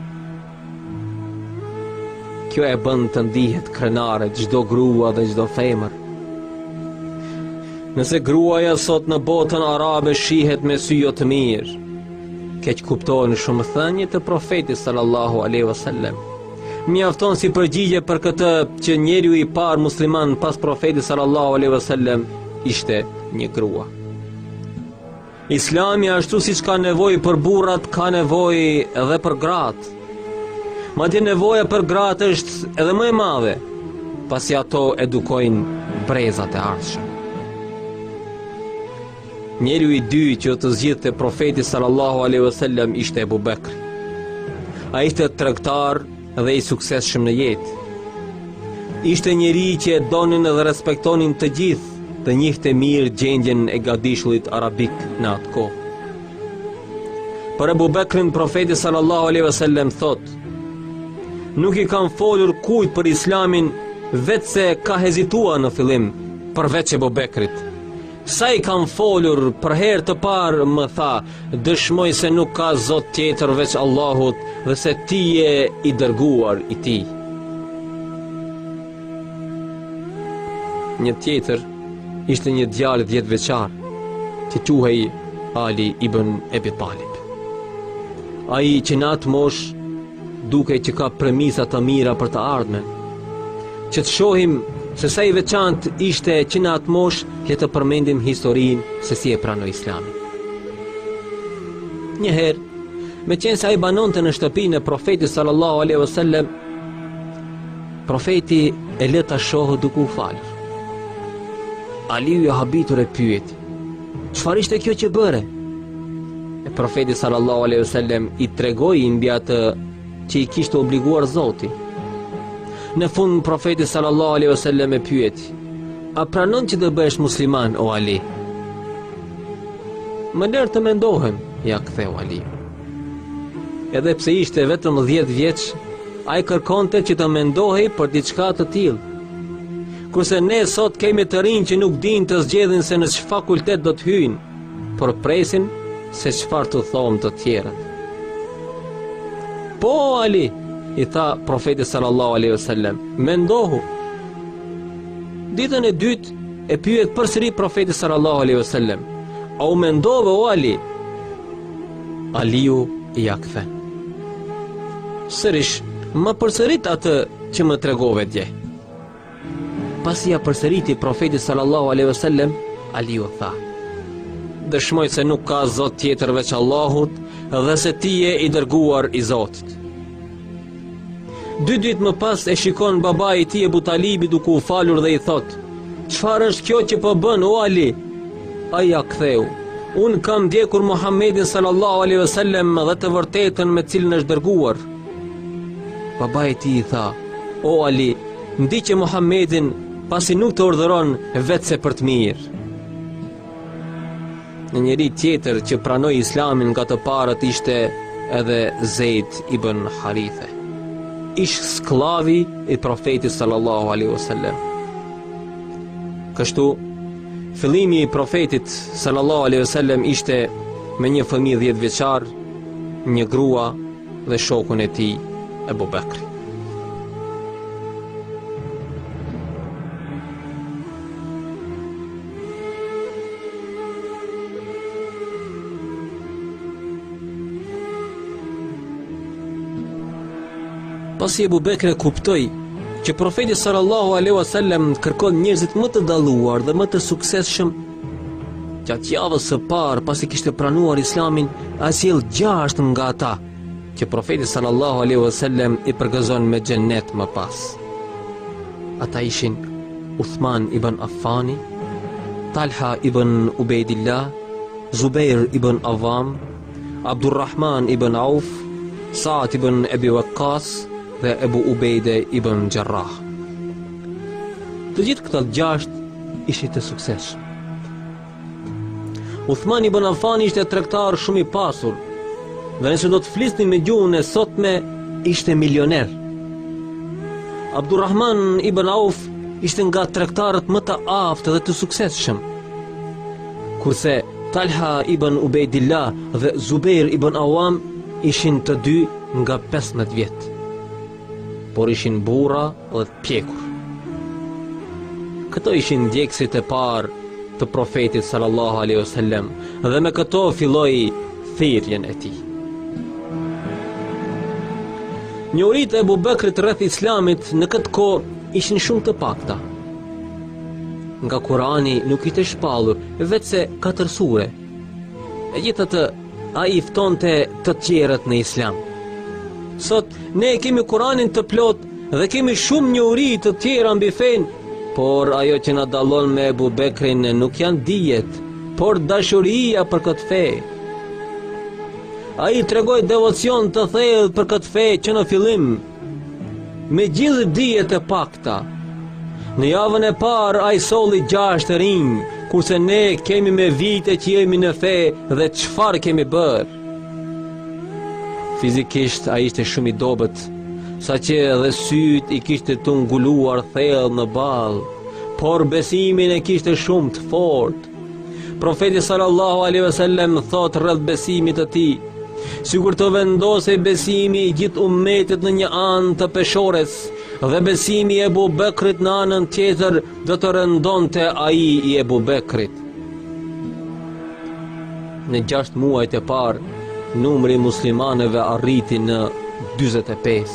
Kjo e bën të ndihet krenare çdo grua dhe çdo femër. Nëse gruaja sot në botën arabe shihet me sy jo të mirë, keqkuptohen shumë thënie të profetit sallallahu alaihi wasallam. Mjafton si përgjigje për këtë që njeriu i parë musliman pas profetit sallallahu alaihi wasallam ishte një grua. Islami ashtu siç ka nevojë për burrat, ka nevojë edhe për gratë. Madje nevoja për gratë është edhe më e madhe, pasi ato edukojnë brezat e ardhshëm. Njeriu i dytë që do të zgjidhte profeti sallallahu alaihi wasallam ishte Ebu Bekri. Ai ishte tregtar dhe i suksesshëm në jetë. Ishte njeri që e donin dhe respektonin të gjithë, dhe njihte mirë gjendjen e gadishullit arabik në atë kohë. Për Ebu Bekrin profeti sallallahu alaihi wasallam thotë: Nuk i kam folur kujt për Islamin, veçse ka hezituar në fillim, përveç Ebu Bekrit. Sa i kam folur për herë të parë më tha, dëshmoj se nuk ka Zot tjetër veç Allahut dhe se ti je i dërguar i tij. Një tjetër ishte një djalë 10 vjeçar, që quhej Ali ibn Ebi Talib. Ai që në atë moshë Dukej që ka premisa të mira për të ardhmen. Që të shohim se sa i veçantë ishte që në atë moshë le të përmendim historinë se si e pranoi Islamin. Një herë, meqenëse ai banonte në shtëpinë e profetit sallallahu alaihi wasallam, profeti e lë ta shohë duke u falur. Aliu i habitur e pyeti, Çfarë ishte kjo që bëre? E profeti sallallahu alaihi wasallam i tregoi mbi atë që i kishte obliguar Zoti. Në fund profeti sallallahu alaihi wasallam e pyet: "A pranon që të bëhesh musliman o Ali?" Më lër të mendohem, ia ktheu Ali. Edhe pse ishte vetëm 10 vjeç, ai kërkonte që të mendohej për diçka të tillë. Kurse ne sot kemi të rinj që nuk dinë të zgjedhin se në ç'fakultet do të hyjnë, por presin se çfarë t'u thonë të tjerët. Po o Ali, i tha profeti sallallahu alaihi wasallam, mendohu. Ditën e dytë e pyet përsëri profeti sallallahu alaihi wasallam, a u mendove o Ali? Aliu ia kthen. Sërish, ma përsërit atë që më tregove dje. Pasi ia përsëriti Profeti sallallahu alejhi ve sellem, Aliu tha: Dëshmoj se nuk ka Zot tjetër veç Allahut dhe se ti je i dërguar i Zotit. Dy ditë më pas e shikon babai i tij Abu Talibi duke u falur dhe i thotë: "Çfarë është kjo që po bën o Ali?" Ai ia ktheu: "Unë kam ndjekur Muhammedin sallallahu alejhi ve sellem dhe të vërtetën me të cilën është dërguar." Babai i tij i tha: "O Ali, ndiqe Muhamedin, pasi nuk të urdhëron vetëm se për të mirë." Një njeri tjetër që pranoi Islamin nga të parët ishte edhe Zeid ibn Harithe. Ish skllavi i profetit sallallahu alaihi wasallam. Kështu fillimi i profetit sallallahu alaihi wasallam ishte me një fëmijë 10 vjeçar, një grua dhe shokun e tij Ebu Bekri. Pasi Ebu Bekri e kuptoi që profeti sallallahu aleyhu a sellem kërkon njerëzit më të dalluar dhe më të suksesshëm Gjatë javës së parë pasi kishte pranuar Islamin, ai sjell gjashtë nga ata që profeti sallallahu alaihi wasallam i përgëzon me xhennet më pas. Ata ishin Uthman ibn Affani, Talha ibn Ubejdillah, Zubair ibn Awam, Abdurrahman ibn Auf, Sa'd ibn Abi Waqqas dhe Abu Ubejde ibn Jarrah. Të gjithë këta gjashtë Ishin të suksesshëm. Uthman ibn Affan ishte tregtar shumë i pasur. Dhe nëse do të flisnim me gjuhën e sotme, ishte milioner. Abdurrahman ibn Auf ishte nga tregtarët më të aftë dhe të suksesshëm. Kurse Talha ibn Ubejdillah dhe Zubair ibn Awam ishin të dy nga 15 vjet. Por ishin burra dhe të pjekur. Këta ishin ndjekësit e parë të profetit sallallahu alaihi wasallam dhe me këta filloi thirrjen e tij. Njohuritë e Ebu Bekrit rreth Islamit në këtë kohë ishin shumë të pakta. Nga Kurani nuk ishte shpallur veçse katër sure. Megjithatë, Ai ftonte të tjerët në islam Sot ne e kemi kuranin të plotë Dhe kemi shumë njohuri të tjera mbi fenë Por ajo që na dallon me Ebu Bekrin nuk janë dijet Por dashuria për këtë fe Ai tregoi devocion të thellë për këtë fe që në fillim Me gjithë dijet e pak Ta. Në javën e parë ai solli gjashtë rinj, kurse ne kemi me vite që jemi në fe dhe çfarë kemi bërë. Fizikisht ai ishte shumë i dobët, saqë edhe sytë i kishte të nguluar thellë në ballë, por besimin e kishte shumë të fortë. Profeti sallallahu alaihi wasallam thotë rreth besimit të tij, sikur të vendosej besimi i gjithë ummetit në një anë të peshores dhe besimi i Ebu Bekrit në anën tjetër do të rëndonte ai i Ebu Bekrit. Në 6 muajt e parë, numri i muslimanëve arriti në 45.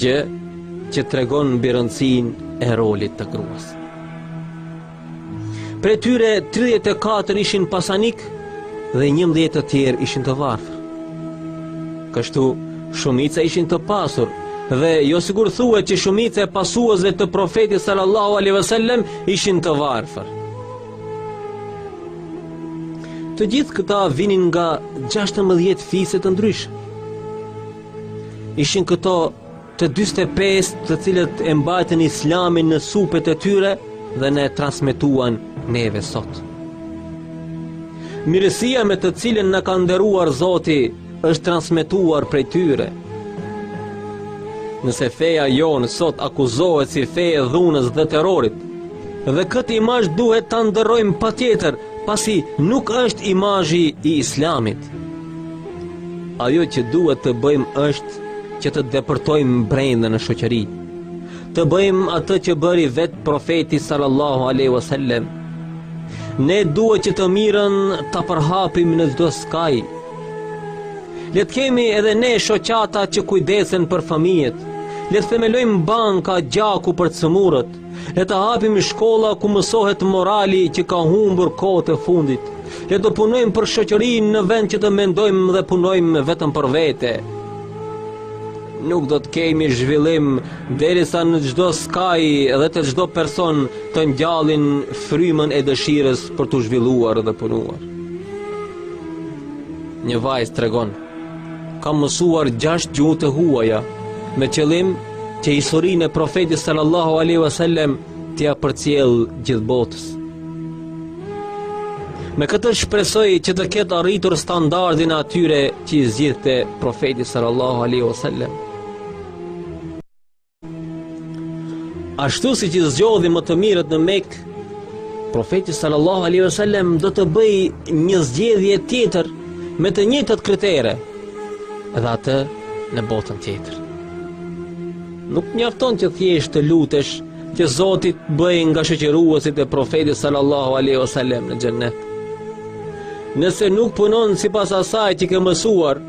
Gjë që tregon mbi rëndësinë e rolit të gruas. Prej tyre 34 ishin pasanikë dhe 11 të tjerë ishin të varfër. Kështu shumica ishin të pasur dhe jo sikur thuhet që shumica e pasuesve të profetit sallallahu alaihi wasallam ishin të varfër. Të gjithë këta vinin nga 16 fise të ndryshme. Ishin këta të 45 të cilët e mbajtën islamin në supet e tyre dhe na e transmetuan neve sot. Mirësia me të cilën na ka nderuar Zoti është transmetuar prej tyre. Nëse feja jonë sot akuzohet si fe e dhunës dhe terrorit, dhe këtë imazh duhet ta ndërrojmë patjetër, pasi nuk është imazhi i Islamit. Ajo që duhet të bëjmë është që të depërtojmë brenda në shoqëri. Të bëjmë atë që bëri vetë profeti sallallahu alaihi wasallam. Ne duhet që të mirën ta përhapim në çdo skaj. Le të kemi edhe ne shoqata që kujdesen për fëmijët. Le të themelojmë banka gjaku për të sëmurët. Le të hapim shkolla ku mësohet morali që ka humbur kohët e fundit. Le të punojmë për shoqërinë në vend që të mendojmë dhe punojmë vetëm për vete. Nuk do të kemi zhvillim derisa në çdo skaj dhe të çdo person të ngjallin frymën e dëshirës për t'u zhvilluar dhe punuar. Një vajzë tregon Kam mësuar gjashtë gjuhë të huaja, me qëllim që historinë e profetit sallallahu alaihi wasallam t'ia përcjell gjithë botës. Me këtë shpresoj që të ketë arritur standardin e atyre që i zgjidhte profeti sallallahu alaihi wasallam. Ashtu siç i zgjodhi më të mirët në Mekë, profeti sallallahu alaihi wasallam do të bëjë një zgjedhje tjetër me të njëjtat kritere dhe atë në botën tjetër. Nuk mjafton që thjesht të lutesh që Zoti të bëjë nga shoqëruesit e profetit sallallahu alaihi wasallam në xhennet. Nëse nuk punon sipas asaj që ke mësuar,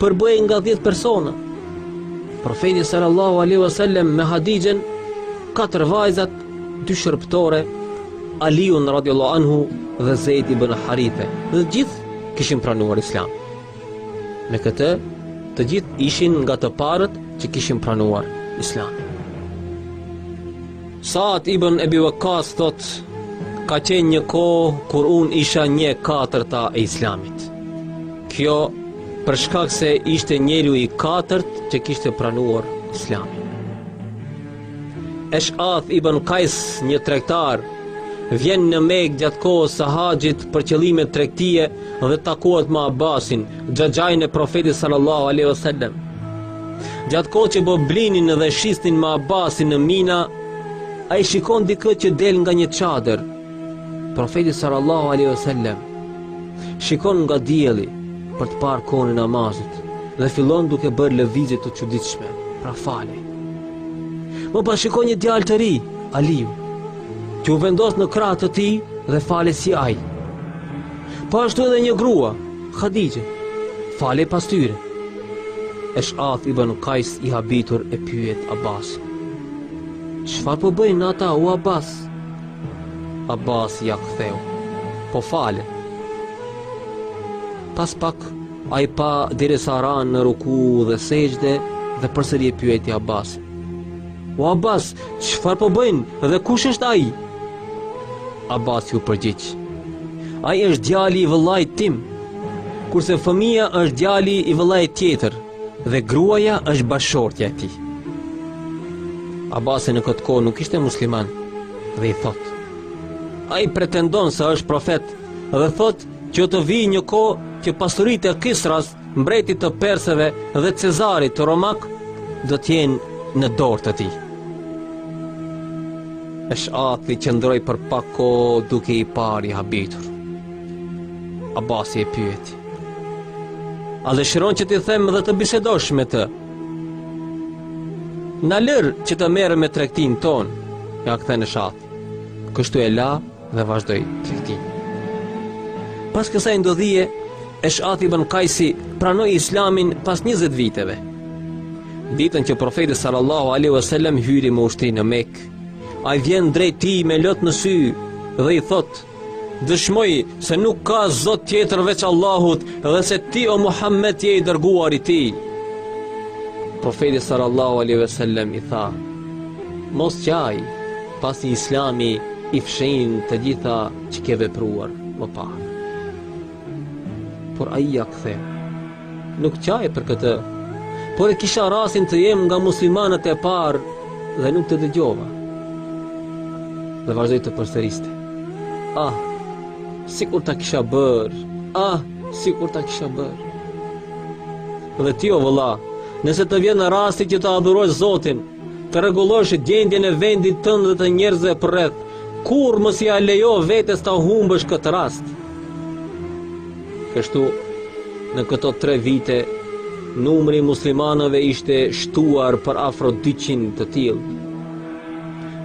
Përbëhej nga dhjetë persona. Profeti sallallahu alaihi wasallam me Hadixhen, katër vajzat, dy shërbëtore, Aliun radiallahu anhu dhe Zejt ibn Harithe. Dhe të gjithë kishin pranuar Islam. Me këtë, të gjithë ishin nga të parët që kishin pranuar Islamin. Saad ibn Ebi Waqqas thotë, ka qenë një kohë kur unë isha një e katërta e islamit. Kjo për shkak se ishte njeriu i katërt që kishte pranuar islamin. Eshath ibn Qais, një tregtar, vjen në Mekë gjatë kohës së haxhit për qëllime tregtie dhe takohet me Abbasin, xhaxhanë e Profetit sallallahu alaihi wasallam. Gjatë kohës që po blinin dhe shisnin me Abbasin në Mina, ai shikon dikë që del nga një çadër. Profeti sallallahu aleyhi sallem, shikon nga dielli për të parë kohën e namazit dhe fillon duke bërë lëvizje të çuditshme, pra falej. Më pas shikon një djalë të ri, Aliu, që u vendos në krahë të tij dhe falej si ai. Po ashtu edhe një grua, Hadixhja, falej pas tyre. Esh'ath ibn Kajs i habitur e pyet Abbasin. Çfarë po bëjnë ata o Abbas? Abbasi ia ktheu. Po falen. Pas pak ai pa derisa ranë në ruku dhe sexhde dhe përsëri e pyeti Abbasin. O Abbas, çfarë po bëjnë dhe kush është ai? Abasi u përgjigj. Ai është djali i vëllait tim, kurse fëmija është djali i vëllait tjetër dhe gruaja është bashkëshortja e tij. Abasi në këtë kohë nuk ishte musliman dhe i thotë. Ai pretendon se është profet dhe thotë që do të vijë një kohë që pasuritë e Kisras Mbretit të persëve dhe Cezarit romak do të jenë në dorë të tij. Esh'ati qëndroi për pak kohë duke i parë i habitur. Abasi e pyeti. A dëshiron që t'i them dhe të bisedosh me të? Na lër që të merremi me tregtinë tonë, ia kthen Esh'ati. Kështu e la dhe vazhdoi tregtinë. Pas kësaj ndodhie, Esh'ati ibn Kajsi pranoi Islamin pas 20 viteve. Ditën që profeti sallallahu alaihi wasallam hyri me ushtri në Mekë, ai vjen drejt tij me lot në sy dhe i thotë: Dëshmoj se nuk ka zot tjetër veç Allahut dhe se ti o Muhammed je i dërguari i tij. Profeti sallallahu alaihi wasallam i tha: Mos qaj, pasi Islami i fshin të gjitha që ke vepruar më parë. Por ai ia ktheu, Nuk qaj për këtë, por e kisha rastin të jem nga muslimanët e parë dhe nuk të dëgjova. Dhe vazhdoi të përsëriste. Ah, sikur ta kisha bërë, ah, sikur ta kisha bërë. Dhe ti o vëlla, nëse të vjen rasti që të adhurosh Zotin, Të rregullosh gjendjen e vendit tënd dhe të njerëzve përreth. Kurrë mos ia lejo vetes ta humbësh këtë rast. Kështu, në këto tre vite, numri i muslimanëve ishte shtuar përafro 200 të tillë.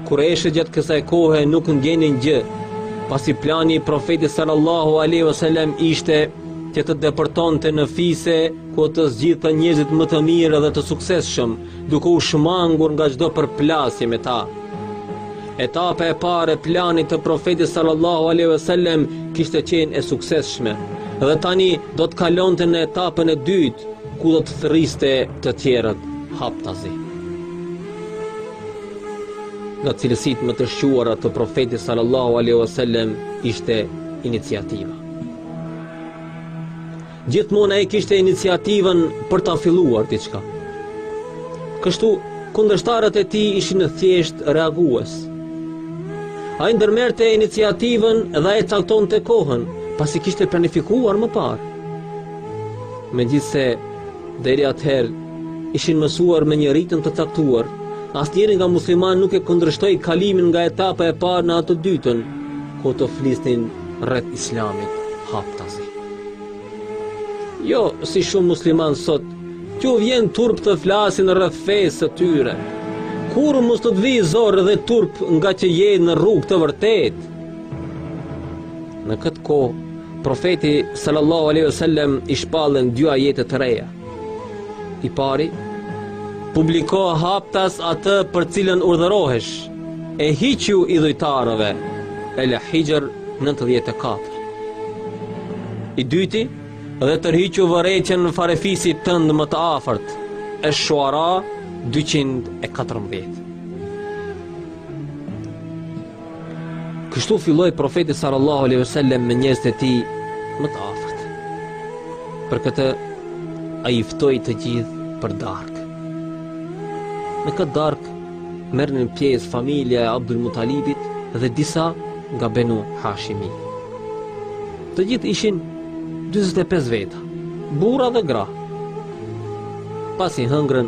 Kurejshët gjatë kësaj kohe nuk ndjenin gjë, pasi plani i profetit sallallahu alaihi wasallam ishte që të depërtonte në fise ku të zgjidhte njerëzit më të mirë dhe të suksesshëm, duke u shmangur nga çdo përplasje me ta. Etapa e parë e planit të Profetit sallallahu alejhi ve sellem kishte qenë e suksesshme dhe tani do të kalonte në etapën e dytë ku do të thërriste të tjerët haptazi. Nga cilësitë më të shquara të Profetit sallallahu alejhi ve sellem ishte iniciativa. Gjithmonë ai kishte iniciativën për ta filluar diçka. Kështu, kundërshtarët e tij ishin thjesht reagues. Ai ndërmerrte iniciativën dhe ai caktonte kohën, pasi kishte planifikuar më parë. Megjithëse deri atëherë ishin mësuar me një ritëm të caktuar, asnjëri nga muslimanët nuk e kundërshtoi kalimin nga etapa e parë në atë të dytën, ku të flisnin rreth islamit haptazi. Jo, si shumë muslimanë sot, që u vjen turp të flasin rreth fesë së tyre. Kurrë mos të të vijë zor dhe turp ngaqë je në rrugë të vërtetë. Në këtë kohë, profetit sallallahu alejhi wasallam i shpallen dy ajete të reja. I pari, publiko haptas atë për cilën urdhërohesh. E hiqju idhujtarëve. El Hixhr 94. I dyti, dhe tërhiqu vërejtjen farefisit tënd më të afërt. Esh Shuara 214. Kështu filloi profeti sallallahu alejhi wasallam me njerëzit e tij më të afërt. Për këtë ai ftoi të gjithë për darkë. Në këtë darkë Merrnin pjesë familja e Abdul Mutalibit dhe disa nga Benu Hashimi. Të gjithë ishin 45 veta, burra dhe gra. Pasi hëngrën,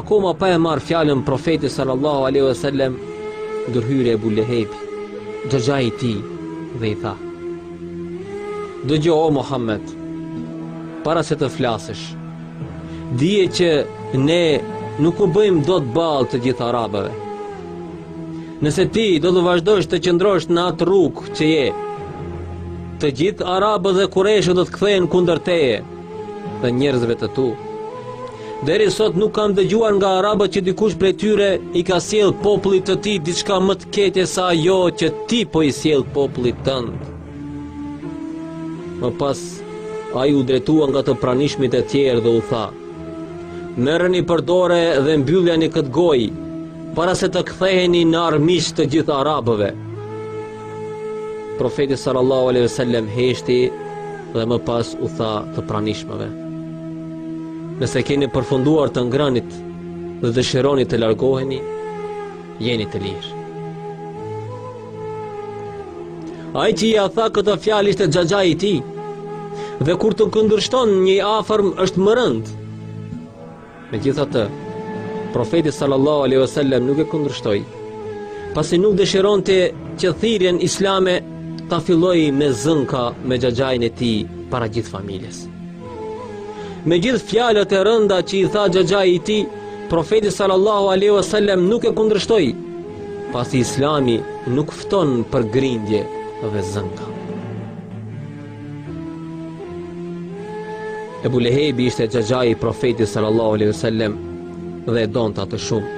akoma pa e marrë fjalën profeti sallallahu alejhi wasallam, ndërhyri Ebu Lehebi, xhaxhai i tij dhe i tha. Dëgjo o Muhamed, para se të flasësh, Dije që ne nuk u bëjmë dot ballë të gjithë arabëve. Nëse ti do të vazhdosh të qëndrosh në atë rrugë që je, të gjithë arabët dhe kurejshët do të kthehen kundër teje dhe njerëzve të tu. Deri sot nuk kam dëgjuar nga arabët që dikush prej tyre i ka sjellë popullit të tij diçka më të keqe se ajo që ti po i sjell popullit tënd. Më pas, ai u drejtua nga të pranishmit e tjerë dhe u tha, Merreni për dore dhe mbylljani këtë gojë, para se të ktheheni në armiq të gjithë arabëve. Profeti sallallahu alejhi wasallam heshti dhe më pas u tha të pranishmve. Nëse keni përfunduar të ngrënit dhe dëshironi të largoheni, jeni të lirë. Ai që ia tha këto fjalë ishte xhaxhai i tij. Dhe kur të kundërshton një afërm është më rëndë. Megjithatë, profeti sallallahu alejhi wasallam nuk e kundërshtoi, pasi nuk dëshironte që thirrjen islame ta fillojë me zënka me xhaxhain e tij para gjithë familjes. Me gjithë fjalët e rënda që i tha xhaxhai i tij, profeti sallallahu alejhi wasallam nuk e kundërshtoi, Pasi Islami nuk fton për grindje dhe zënka. Ebu Lehebi ishte xhaxhai i profetit sallallahu aleyhi sallem dhe e donte atë shumë.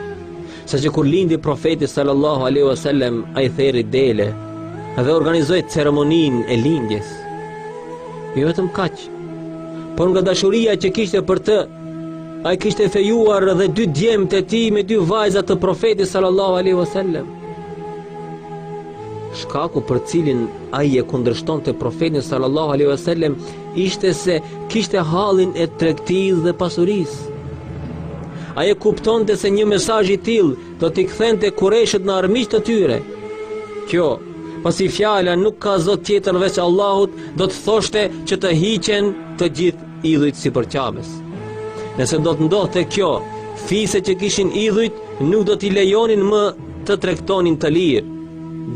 Se që kur lindi profeti sallallahu aleyhi sallem ai theri dele dhe organizoi ceremoninë e lindjes. Jo vetëm kaq, por nga dashuria që kishte për të Ai kishte fejuar dhe dy djemtë e tij me dy vajza të Profetit sallallahu alaihi wasallam. Shkaku për të cilin ai e kundërshtonte Profetin sallallahu alaihi wasallam ishte se kishte hallin e tregtisë dhe pasurisë. Ai e kuptonte se një mesazh i tillë do t'i kthente kurejshët në armiq të tyre. Kjo, pasi fjala nuk ka zot tjetër veç Allahut, do të thoshte që të hiqen të gjithë idhujt sipër Qabes. Nëse do të ndodhte kjo, fiset që kishin idhujt nuk do t'i lejonin më të tregtonin të lirë,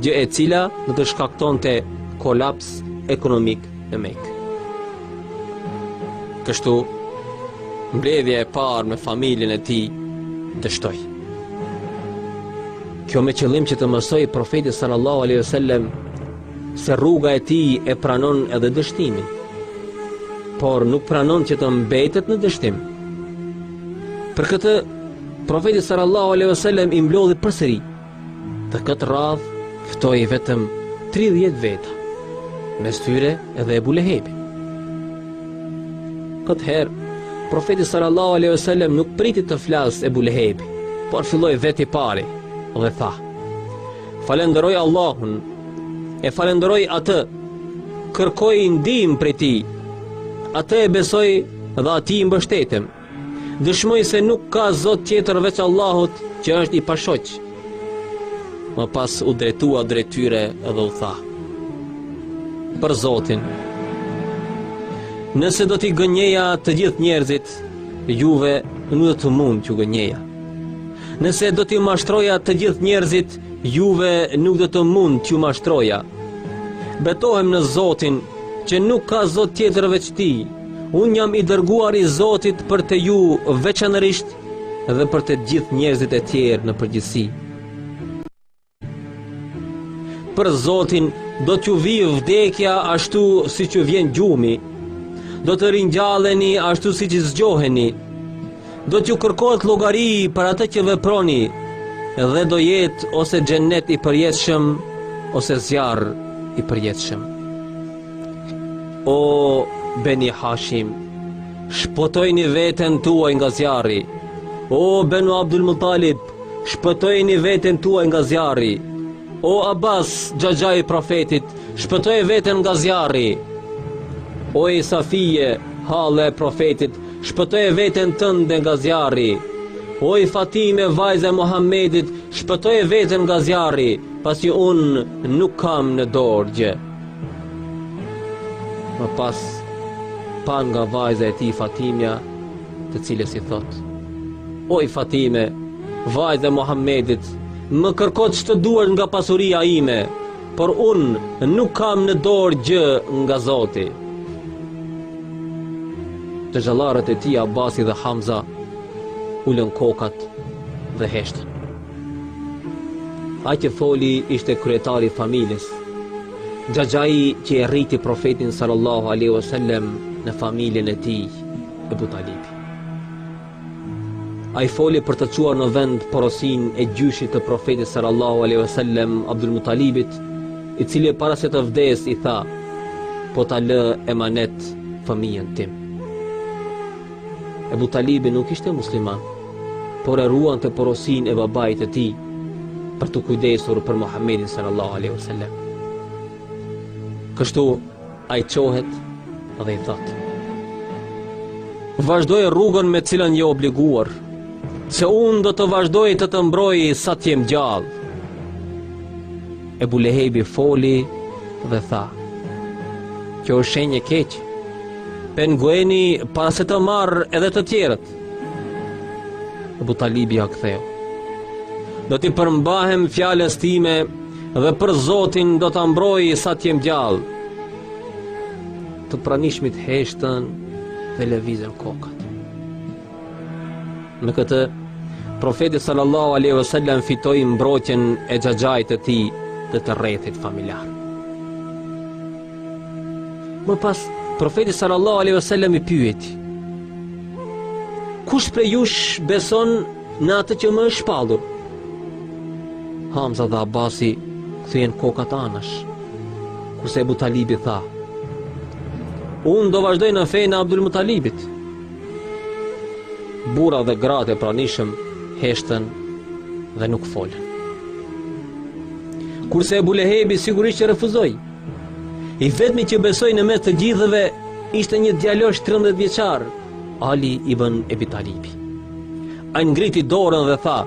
gjë e cila do të shkaktonte kolaps ekonomik në Mekë. Kështu, mbledhja e parë me familjen e tij dështoi. Kjo me qëllim që të mësojë profeti sallallahu alaihi wasallam Se rruga e tij e pranon edhe dështimin, por nuk pranon që të mbetet në dështim. Për këtë, profeti sallallahu alejhi ue sellem i mblodhi përsëri. Dhe këtë radhë ftoi vetëm 30 veta. Mes tyre edhe Ebu Lehebi. Këtë herë, profeti sallallahu alejhi ue sellem nuk priti të flasë Ebu Lehebi, por filloi vetë i pari dhe tha: Falenderoj Allahun, e falenderoj atë, kërkoj ndihmë prej tij, atë e besoj dhe atij i mbështetem. Dëshmoj se nuk ka zot tjetër veç Allahut që është i pashoq. Më pas u drejtua drejt tyre dhe u tha: Për Zotin, nëse do t'i gënjeja të gjithë njerëzit, juve nuk do të mund t'ju gënjeja. Nëse do t'i mashtroja të gjithë njerëzit, juve nuk do të mund t'ju mashtroja. Betohem në Zotin, që nuk ka Zot tjetër veç tij, unë jam i dërguar i Zotit për te ju veçanërisht dhe për te gjithë njerëzit e tjerë në përgjithësi. Për Zotin do t'ju vijë vdekja ashtu siç ju vjen gjumi, do të ringjalleni ashtu siç zgjoheni, do t'ju kërkohet llogari për atë që veproni, dhe do jetë ose xhenet i përjetshëm, ose zjarr i përjetshëm. O, Beni Hashim, shpëtojeni veten tuaj nga zjarri, O, Benu Abdul Mutalib, Shpëtojeni veten tuaj nga zjarri. O Abbas, xhaxhai i Profetit, shpëtoje veten nga zjarri. Oj Safije, hallë e Profetit, shpëtoje veten tënde nga zjarri. Oj Fatime, vajzë e Muhammedit, shpëtoje veten nga zjarri, pasi unë nuk kam në dorë gjë. Më pas, pa nga vajza e tij Fatimja, të cilës i thotë: Oj Fatime, vajzë e Muhammedit, më kërko ç'të duash nga pasuria ime, por unë nuk kam në dorë gjë nga Zoti. Xhaxhallarët e tij Abasi dhe Hamza ulën kokat dhe heshtën. Ai që foli ishte kryetari i familjes, xhaxhai që e rriti profetin sallallahu alejhi ue sellem në familjen e tij. Ebu Talibi. Ai foli për të çuar në vend porosinë e gjyshit të Profetit sallallahu alejhi ue sellem Abdul Muttalibit, i cili para se të vdesë i tha: "Po ta lë emanet fëmijën tim." Ebu Talibi nuk ishte musliman, por e ruante porosinë e babait të tij për t'u kujdesur për Muhammedin sallallahu alejhi ue sellem. Kështu, Ai çohet dhe i thotë. Vazhdoje rrugën me të cilën je obliguar, se unë do të vazhdoj të të mbroj sa të jem gjallë. Ebu Lehebi foli dhe tha, kjo është shenjë e keqe, pengojeni para se të marrë edhe të tjerët. Ebu Talibi ia ktheu. Do t'i përmbahem fjalës time Dhe për Zotin do ta mbroj sa të jem gjallë. Të pranishmit heshtën dhe lëvizën kokat. Me këtë profeti sallallahu alaihi wasallam fitoi mbrojtjen e xhaxhait të tij dhe të rrethit familjar. Më pas profeti sallallahu alaihi wasallam i pyeti: Kush prej jush beson Në atë që më është shpallur. Hamza dhe Abasi kthyen kokat anash. Kurse Ebu Talibi tha, Unë do vazhdoj në fenë e Abdul Mutalibit. Burrat dhe gratë e pranishëm heshtën dhe nuk folën. Kurse Ebu Lehebi sigurisht që refuzoi. I vetmi që besoi në mes të gjithëve ishte një djalosh 13 vjeçar, Ali ibn Ebi Talibi. Ai ngriti dorën dhe tha,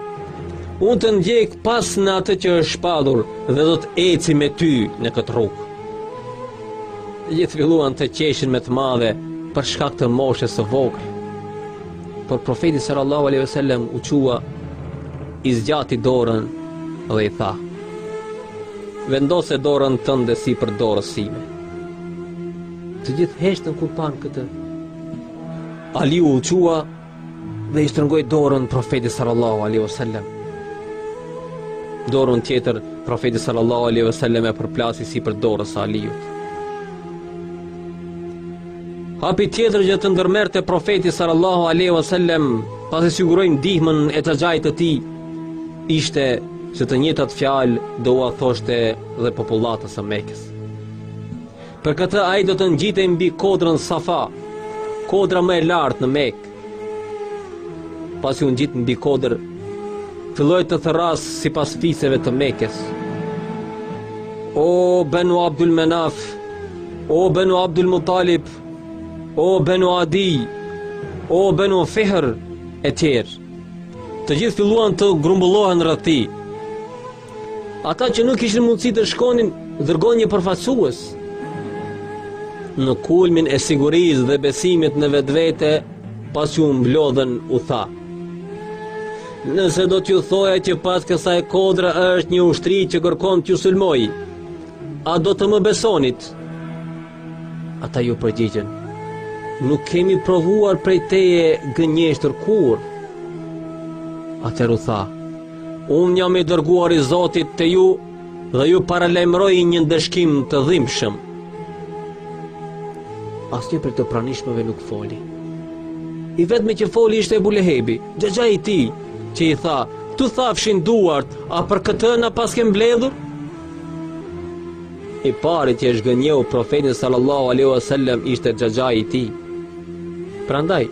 unë të ndjek pas në atë që të është shpallur dhe do të eci me ty në këtë rrugë. Të gjithë filluan të qeshin me të madhe për shkak të moshës së vogël. Por profeti sallallahu alejhi ue sellem u çua i zgjati dorën dhe i tha: Vendose dorën tënde sipër dorës sime. Të gjithë heshtën kur panë këtë. Aliu u çua dhe i shtrëngoi dorën profetit sallallahu alaihi wasallam. Dorën tjetër profeti sallallahu alaihi wasallam e përplasi sipër dorës së Aliut. Hapi tjetër që do të ndërmerrte profeti sallallahu alaihi wasallam, pasi siguroi ndihmën e xhaxhait të tij, ishte se të njëjtat fjalë do ua thoshte dhe popullatës së Mekës. Për këtë ai do të ngjitej mbi kodrën Safa, kodra më e lartë në Mekë. Pasi u ngjit mbi kodër, filloi të thërrasë sipas fiseve të Mekës. O Benu Abdul Menaf, o Benu Abdul Mutalib, o Benu Adi, o Benu Fihr e tjerë. Të gjithë filluan të grumbullohen rreth tij. Ata që nuk kishin mundësi të shkonin, dërgonin një përfaqësues. Në kulmin e sigurisë dhe besimit në vetvete, pasi u mblodhën u tha. Nëse do t'ju thoja që pas kësaj kodre është një ushtri që kërkon t'ju sulmojë, a do të më besonit? Ata iu përgjigjën, nuk kemi provuar prej teje gënjeshtër kurrë. Atëherë u tha, Unë jam i dërguar i Zotit te ju dhe ju paralajmëroj një ndëshkim të dhimbshëm. Asnjë prej të pranishmëve nuk foli. I vetmi që foli ishte Ebu Lehebi, xhaxhai i tij, që i tha, t'u thafshin duart, a për këtë na paske mbledhur? I pari që e përgënjeu profetin sallallahu alejhi ue sellem ishte xhaxhai i tij. Prandaj,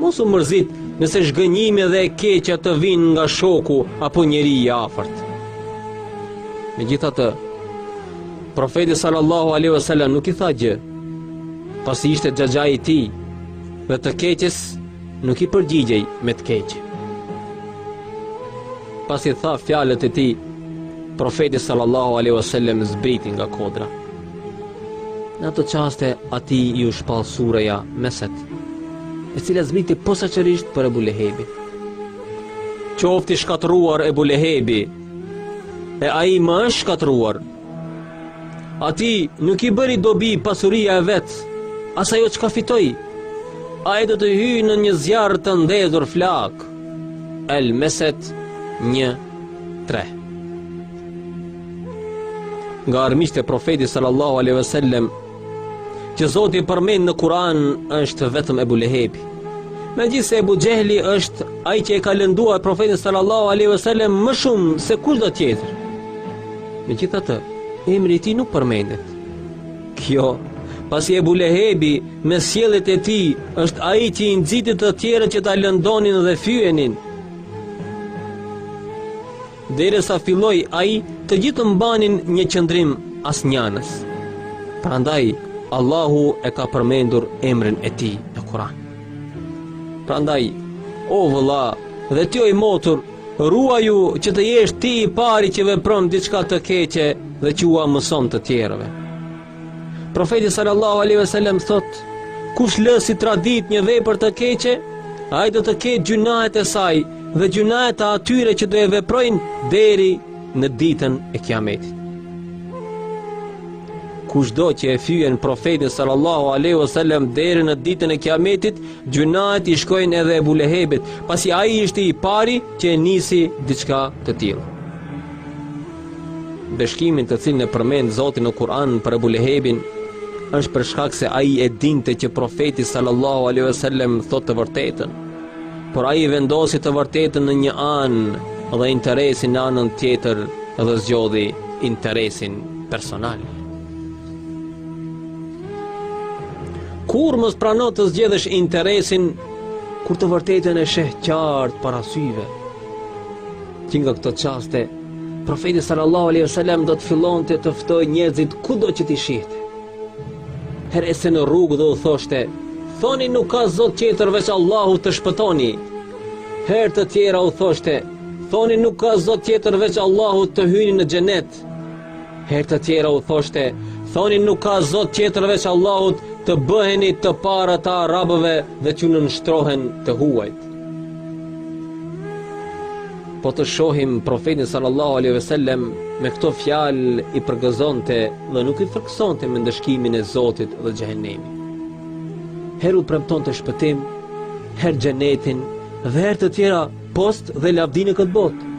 mos u mërzit nëse zhgënjimi dhe e keqja të vijnë nga shoku apo njeriu i afërt. Megjithatë, profeti sallallahu aleyhi sallam nuk i tha gjë, pasi ishte xhaxhai i tij, dhe të keqes nuk i përgjigjej me të keqe. Pasi tha fjalët e tij, profeti sallallahu aleyhi sallam zbriti nga kodra. Në ato çaste atij iu shpall sureja Mesed, e cila zbriti posaçërisht për Ebu Lehebin. Qoftë i shkatërruar Ebu Lehebi, e ai më është shkatërruar. Atij nuk i bëri dobi pasuria e vet, as ajo çka fitoi, ai do të hyjë në një zjarr të ndezur flakë. El Mesed një tre. Nga armiqtë e Profetit sallallahu alejhi ue sellem që Zoti përmend në Kur'an është vetëm Ebu Lehebi. Megjithëse Ebu Xhehli është ai që e ka lënduar Profetin sallallahu alejhi ue sellem më shumë se kushdo tjetër. Megjithatë, emri i tij nuk përmendet. Kjo pasi Ebu Lehebi me sjelljet e tij është ai që i nxiti të tjerët që ta lëndonin dhe fyenin. Derisa filloi ai, të gjithë mbanin një qëndrim asnjanës. Prandaj Allahu e ka përmendur emrin e tij në Kur'an. Prandaj, o vëlla, dhe ti oj motur, ruaju që të jesh ti i pari që vepron diçka të keqe dhe që ua mëson të tjerëve. Profeti sallallahu alaihi wasallam thotë, kush lë si traditë një vepër të keqe, ai do të ketë gjynahet e saj dhe gjynahet e atyre që do e veprojnë deri në ditën e Kiametit. Kushdo që e fyen profetin sallallahu alaihi wasallam deri në ditën e Kiametit, gjynahet i shkojnë edhe Ebu Lehebit, pasi ai ishte i pari që e nisi diçka të tillë. Ndëshkimin të cilin e përmend Zoti në Kur'an për Ebu Lehebin është për shkak se ai e dinte që profeti sallallahu alejhi ue sellem thotë të vërtetën. Por ai vendosi të vërtetën në një anë dhe interesin në anën tjetër dhe zgjodhi interesin personal. Kurrë mos prano të zgjedhësh interesin kur të vërtetën e sheh qartë para syve. Që nga këto çaste, profeti sallallahu alaihi wasallam do të fillonte të ftojë njerëzit kudo që t'i shihte. Herë nëpër në rrugë do u thoshte, thoni nuk ka zot tjetër veç Allahu të shpëtoni. Herë të tjera u thoshte, thoni nuk ka zot tjetër veç Allahu të hyni në xhenet. Herë të tjera u thoshte, thoni nuk ka zot tjetër veç Allahut të bëheni të parë të arabëve dhe t'ju nënshtrohen të huajt. Po të shohim profetin sallallahu alaihi wasallam me këto fjalë i përgëzonte dhe nuk i frikësonte me ndëshkimin e Zotit dhe xhehenemit. Herë u premtonte shpëtim, herë xhenetin dhe herë të tjera Post dhe lavdi në këtë botë.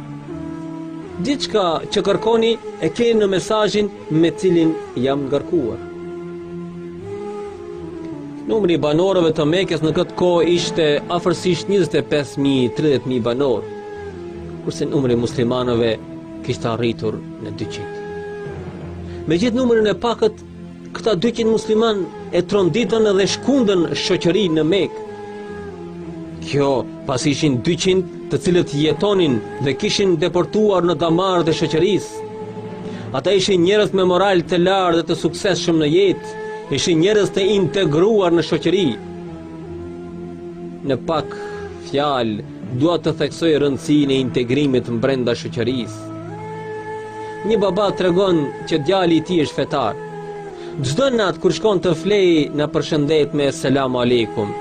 Gjithçka që kërkoni e keni në mesazhin me të cilin jam ngarkuar. Numri i banorëve të Mekës në këtë kohë ishte afërsisht 25000-30000 banorë, kurse numri i muslimanëve kishte arritur në 200. Me gjithë numrin e pakët Këta dyqind muslimanë e tronditën dhe shkundën shoqërinë mekase. Kjo pasi ishin dyqind të cilët jetonin dhe kishin depërtuar në damarët e shoqërisë. Ata ishin njerëz me moral të lartë dhe të suksesshëm në jetë, ishin njerëz të integruar në shoqëri. Në pak fjalë Dua të theksoj rëndësinë e integrimit brenda shoqërisë. Një baba tregon që djali i tij është fetar. Çdo natë kur shkon të flejë na përshëndet me selam aleikum.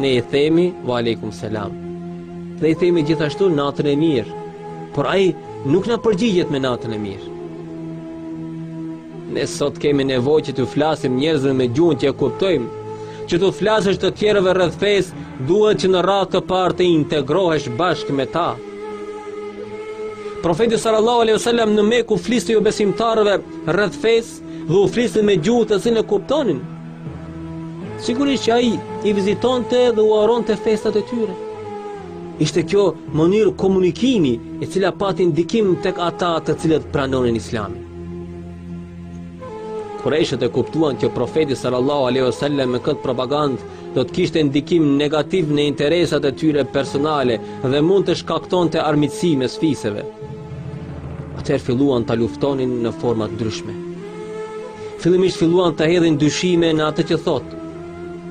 Ne i themi wa aleikum selam. Dhe i themi gjithashtu natën e mirë. Por ai nuk na përgjigjet me natën e mirë. Ne sot kemi nevojë që t'u flasim njerëzve me gjuhën që e kuptojmë. Që t'u flasësh të tjerëve rreth fesë, duhet që në radhë të parë të integrohesh bashkë me ta. Profeti sallallahu alejhi wasallam në Mekë u fliste jobesimtarëve rreth fesë dhe u fliste me gjuhën të cilën e kuptonin. Sigurisht që ai i vizitonte dhe ua uronte festat e tyre. Ishte kjo mënyrë komunikimi e cila pati ndikim tek ata të cilët pranonin Islamin. Kurejshët e kuptuan që profeti sallallahu alejhi ue sellem me këtë propagandë do të kishte ndikim negativ në interesat e tyre personale dhe mund të shkaktonte armiqësi mes fiseve. Atëherë filluan ta luftonin në forma të ndryshme. Fillimisht filluan të hedhin dyshime në atë që thotë.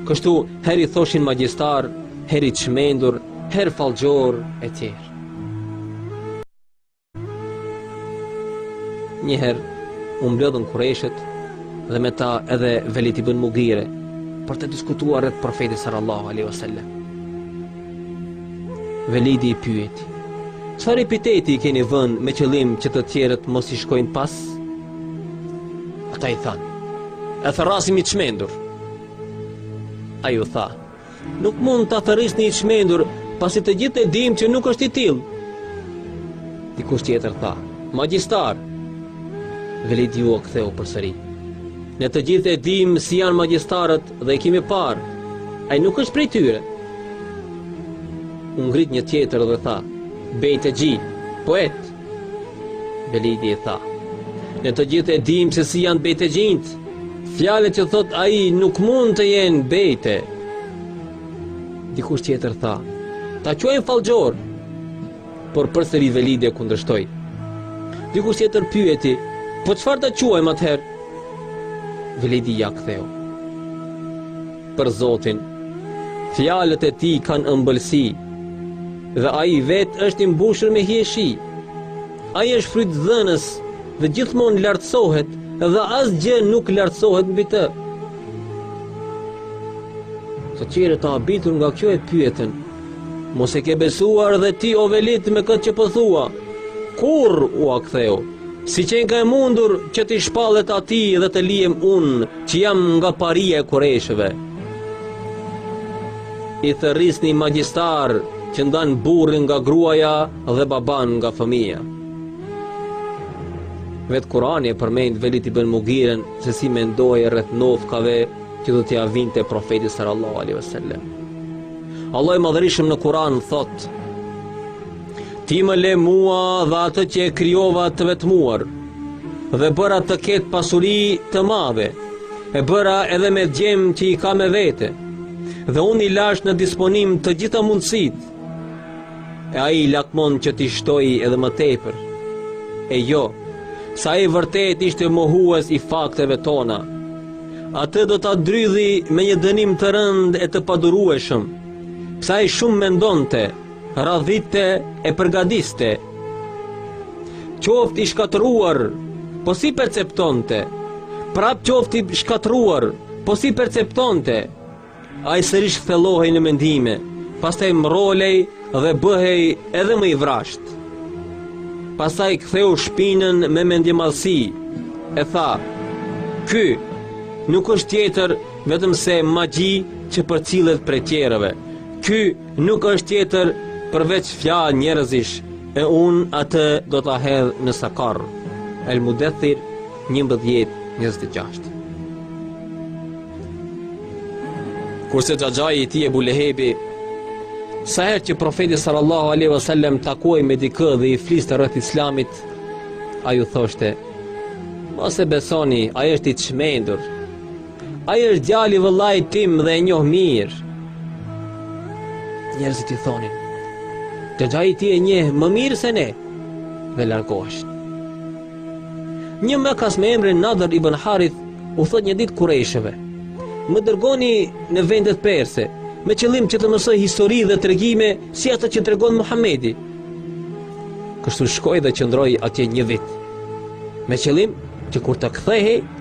Kështu herë i thoshin magjistar, herë i çmendur, herë fallxhor e tjerë. Njëherë u mblodhën kurejshët dhe me ta edhe Velid ibn Mughire për të diskutuar rreth profetit sallallahu alaihi wasallam. Velidi i pyeti: "Çfarë epiteti i keni vënë me qëllim që të tjerët mos i shkojnë pas?" Ata i thanë: "E thërrasim i çmendur." Ai u tha: Nuk mund ta thërrisni i çmendur, pasi të gjithë e dimë që nuk është i tillë. Dikush tjetër tha, magjistar. Velidi ju kthye përsëri. Ne të gjithë e dimë si janë magjistarët dhe i kemi parë. Ai nuk është prej tyre. U ngrit një tjetër dhe tha, Bejtexhi, poet. Velidi i tha, Ne të gjithë e dimë se si janë bejtexhinjtë. Fjalët që thotë ai nuk mund të jenë bejte. Dikush tjetër tha, ta quajmë fallxhor, por përsëri Velidi e kundërshtoi. Dikush tjetër pyeti, po çfarë ta quajmë atëherë? Velidi ia ktheu. për Zotin. Fjalët e tij kanë ëmbëlsi dhe ai vetë është i mbushur me hijeshi. Ai është frytdhënës dhe gjithmonë lartësohet dhe asgjë nuk lartësohet mbi të. Të tjerët të habitur nga kjo e pyetën, mos e ke besuar dhe ti o Velid me këtë që po thua, po kurrë ua ktheu, si qenka e mundur që t'i shpallet atij dhe të lihem unë, Që jam nga paria e kurejshëve. I thërrisni magjistar që ndan burrin nga gruaja dhe babanë nga fëmija. Vetë Kurani e përmend Velid ibn Mugiren se si mendohej rreth nofkave që do t'ia vinte profetit sallallahu alejhi ue selem. Allah i madhërishëm në Kuran thotë Ti më le mua dhe atë që e krijova të vetmuar dhe bëra të ketë pasuri të madhe, e bëra edhe me djem që i ka me vete, dhe unë i lashë në disponim të gjitha mundësitë, e ai lakmon që t'i shtoj edhe më tepër, e jo, se ai vërtet ishte mohues i fakteve tona, atë do ta ndrydhi me një dënim të rëndë e të padurueshëm, se ai shumë mendonte, Radhitte e përgatiste. Qoftë i shkatëruar, po si perceptonte? Prapë qoftë i shkatërruar, po si perceptonte? Ai sërish thellohej në mendime, pastaj mrrolej dhe bëhej edhe më i vrazhdë. Pastaj ktheu shpinën me mendjemadhësi, e tha, Ky, nuk është tjetër vetëm se magji që përcillet prej tjerëve. Ky, Nuk është tjetër përveç fjalë njerëzish e unë atë do ta hedh në sakar. El Mudathir 11:26. Kurse xhaxhai i tij Ebu Lehebi sa herë që profeti sallallahu alaihi wasallam takohej me dikë dhe i fliste rreth islamit, ai u thoshte: "Mos e besoni, ai është i çmendur." Ai është djali i vëllait tim dhe e njoh mirë. Njerëzit i thonin, xhaxhai i tij e njeh më mirë se ne, dhe largoheshin. Një mëkas me emrin Nadr ibn Harith u thotë një ditë kurejshëve, më dërgoni në vendet perse, me qëllim që të mësoj histori dhe tregime si ato që tregon Muhamedi. Kështu shkoi dhe qëndroi atje një vit. Me qëllim që kur të kthehej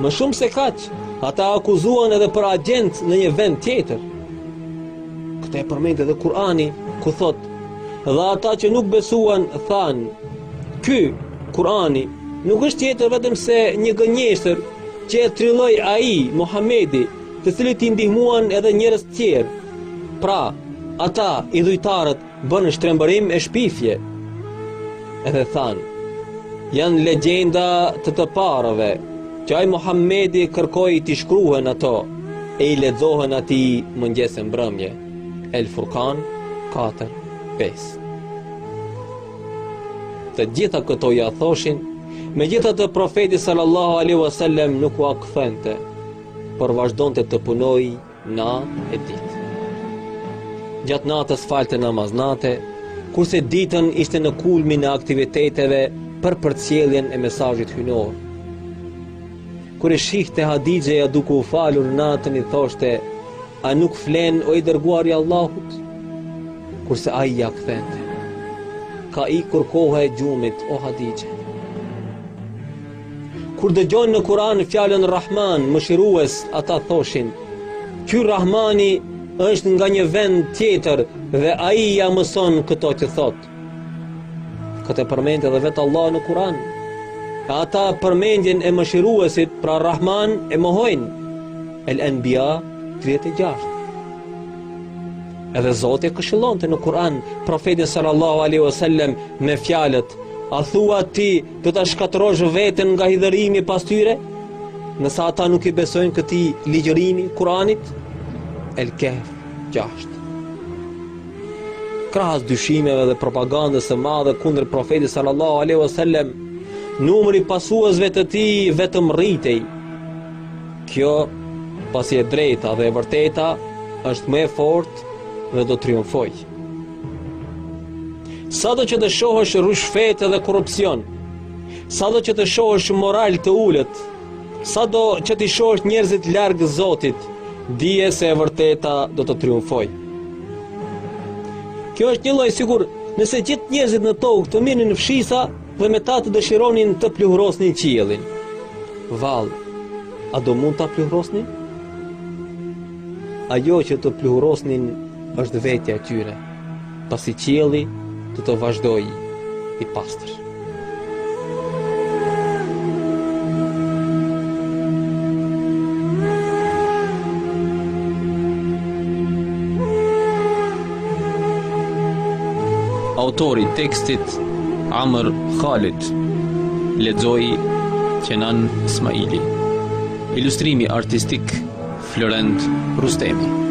Më shumë se kaq, ata akuzuan edhe për agent në një vend tjetër. Këtë e përmend edhe Kurani, ku thotë: "Dhe ata që nuk besuan thanë: Ky Kurani nuk është tjetër vetëmse një gënjeshtër që e trilloi ai Muhamedi, të cilit i ndihmuan edhe njerëz të tjerë." Pra, ata idhujtarët Bënë shtrembërim e shpifje Edhe thanë Janë legjenda të të parëve Që ai Muhamedi kërkoi t'i shkruhen ato E i lexohen atij mëngjes e mbrëmje El Furkan 4-5 Të gjitha këto ia thoshin Megjithatë profeti sallallahu aleyhu a nuk ua kthente Por vazhdonte të punoj Natë e ditë. Gjatë natës falte namaz nate, kurse ditën ishte në kulmin e aktiviteteve për përcjelljen e mesazhit hyjnor. Kur e shihte Hadixhja duke u falur natën i thoshte: "A nuk flen o i dërguari i Allahut?" Kurse ai ia kthente: "Ka ikur koha e gjumit o Hadixhe." Kur dëgjonin në Kur'an fjalën Rahman, mëshirues, ata thoshin: Ky Rahmani është nga një vend tjetër dhe ai ia mëson këto që thotë. Këtë e përmend edhe vetë Allahu në Kur'an. E ata përmendjen e mëshiruesit, pra Rahman e mohojnë. El Anbiya 36. Edhe Zoti e këshillonte në Kur'an profetin sallallahu alaihi wasallam me fjalët: A thua ti Do ta shkatërrosh veten nga hidhërimi pas tyre, nëse ata nuk i besojnë këtij ligjërimi Kur'anit? El Kehf 6. Krahas dyshimeve dhe propagandës së madhe kundër profetit sallallahu alaihi wasallam, numri i pasuesve të tij vetëm rritej. Kjo pasi e drejta dhe e vërteta është më e fortë dhe do triumfojë. Sado që të shohësh rrushfete dhe korrupsion, sado që të shohësh moral të ulët, sado që të shohësh njerëzit larg Zotit, dije se e vërteta do të triumfojë. Kjo është një lloj sikur, nëse gjithë njerëzit në tokë të mirrnin fshisa dhe me ta të dëshironin të pluhurosnin qielin. Vallë, a do mund ta pluhurosnin? Ajo që të pluhurosnin është vetja e tyre, pasi qielli do të vazhdojë i pastër. Autori i tekstit Amr Khalid lexoi Qenan Ismaili. Ilustrimi artistik Florent Rustemi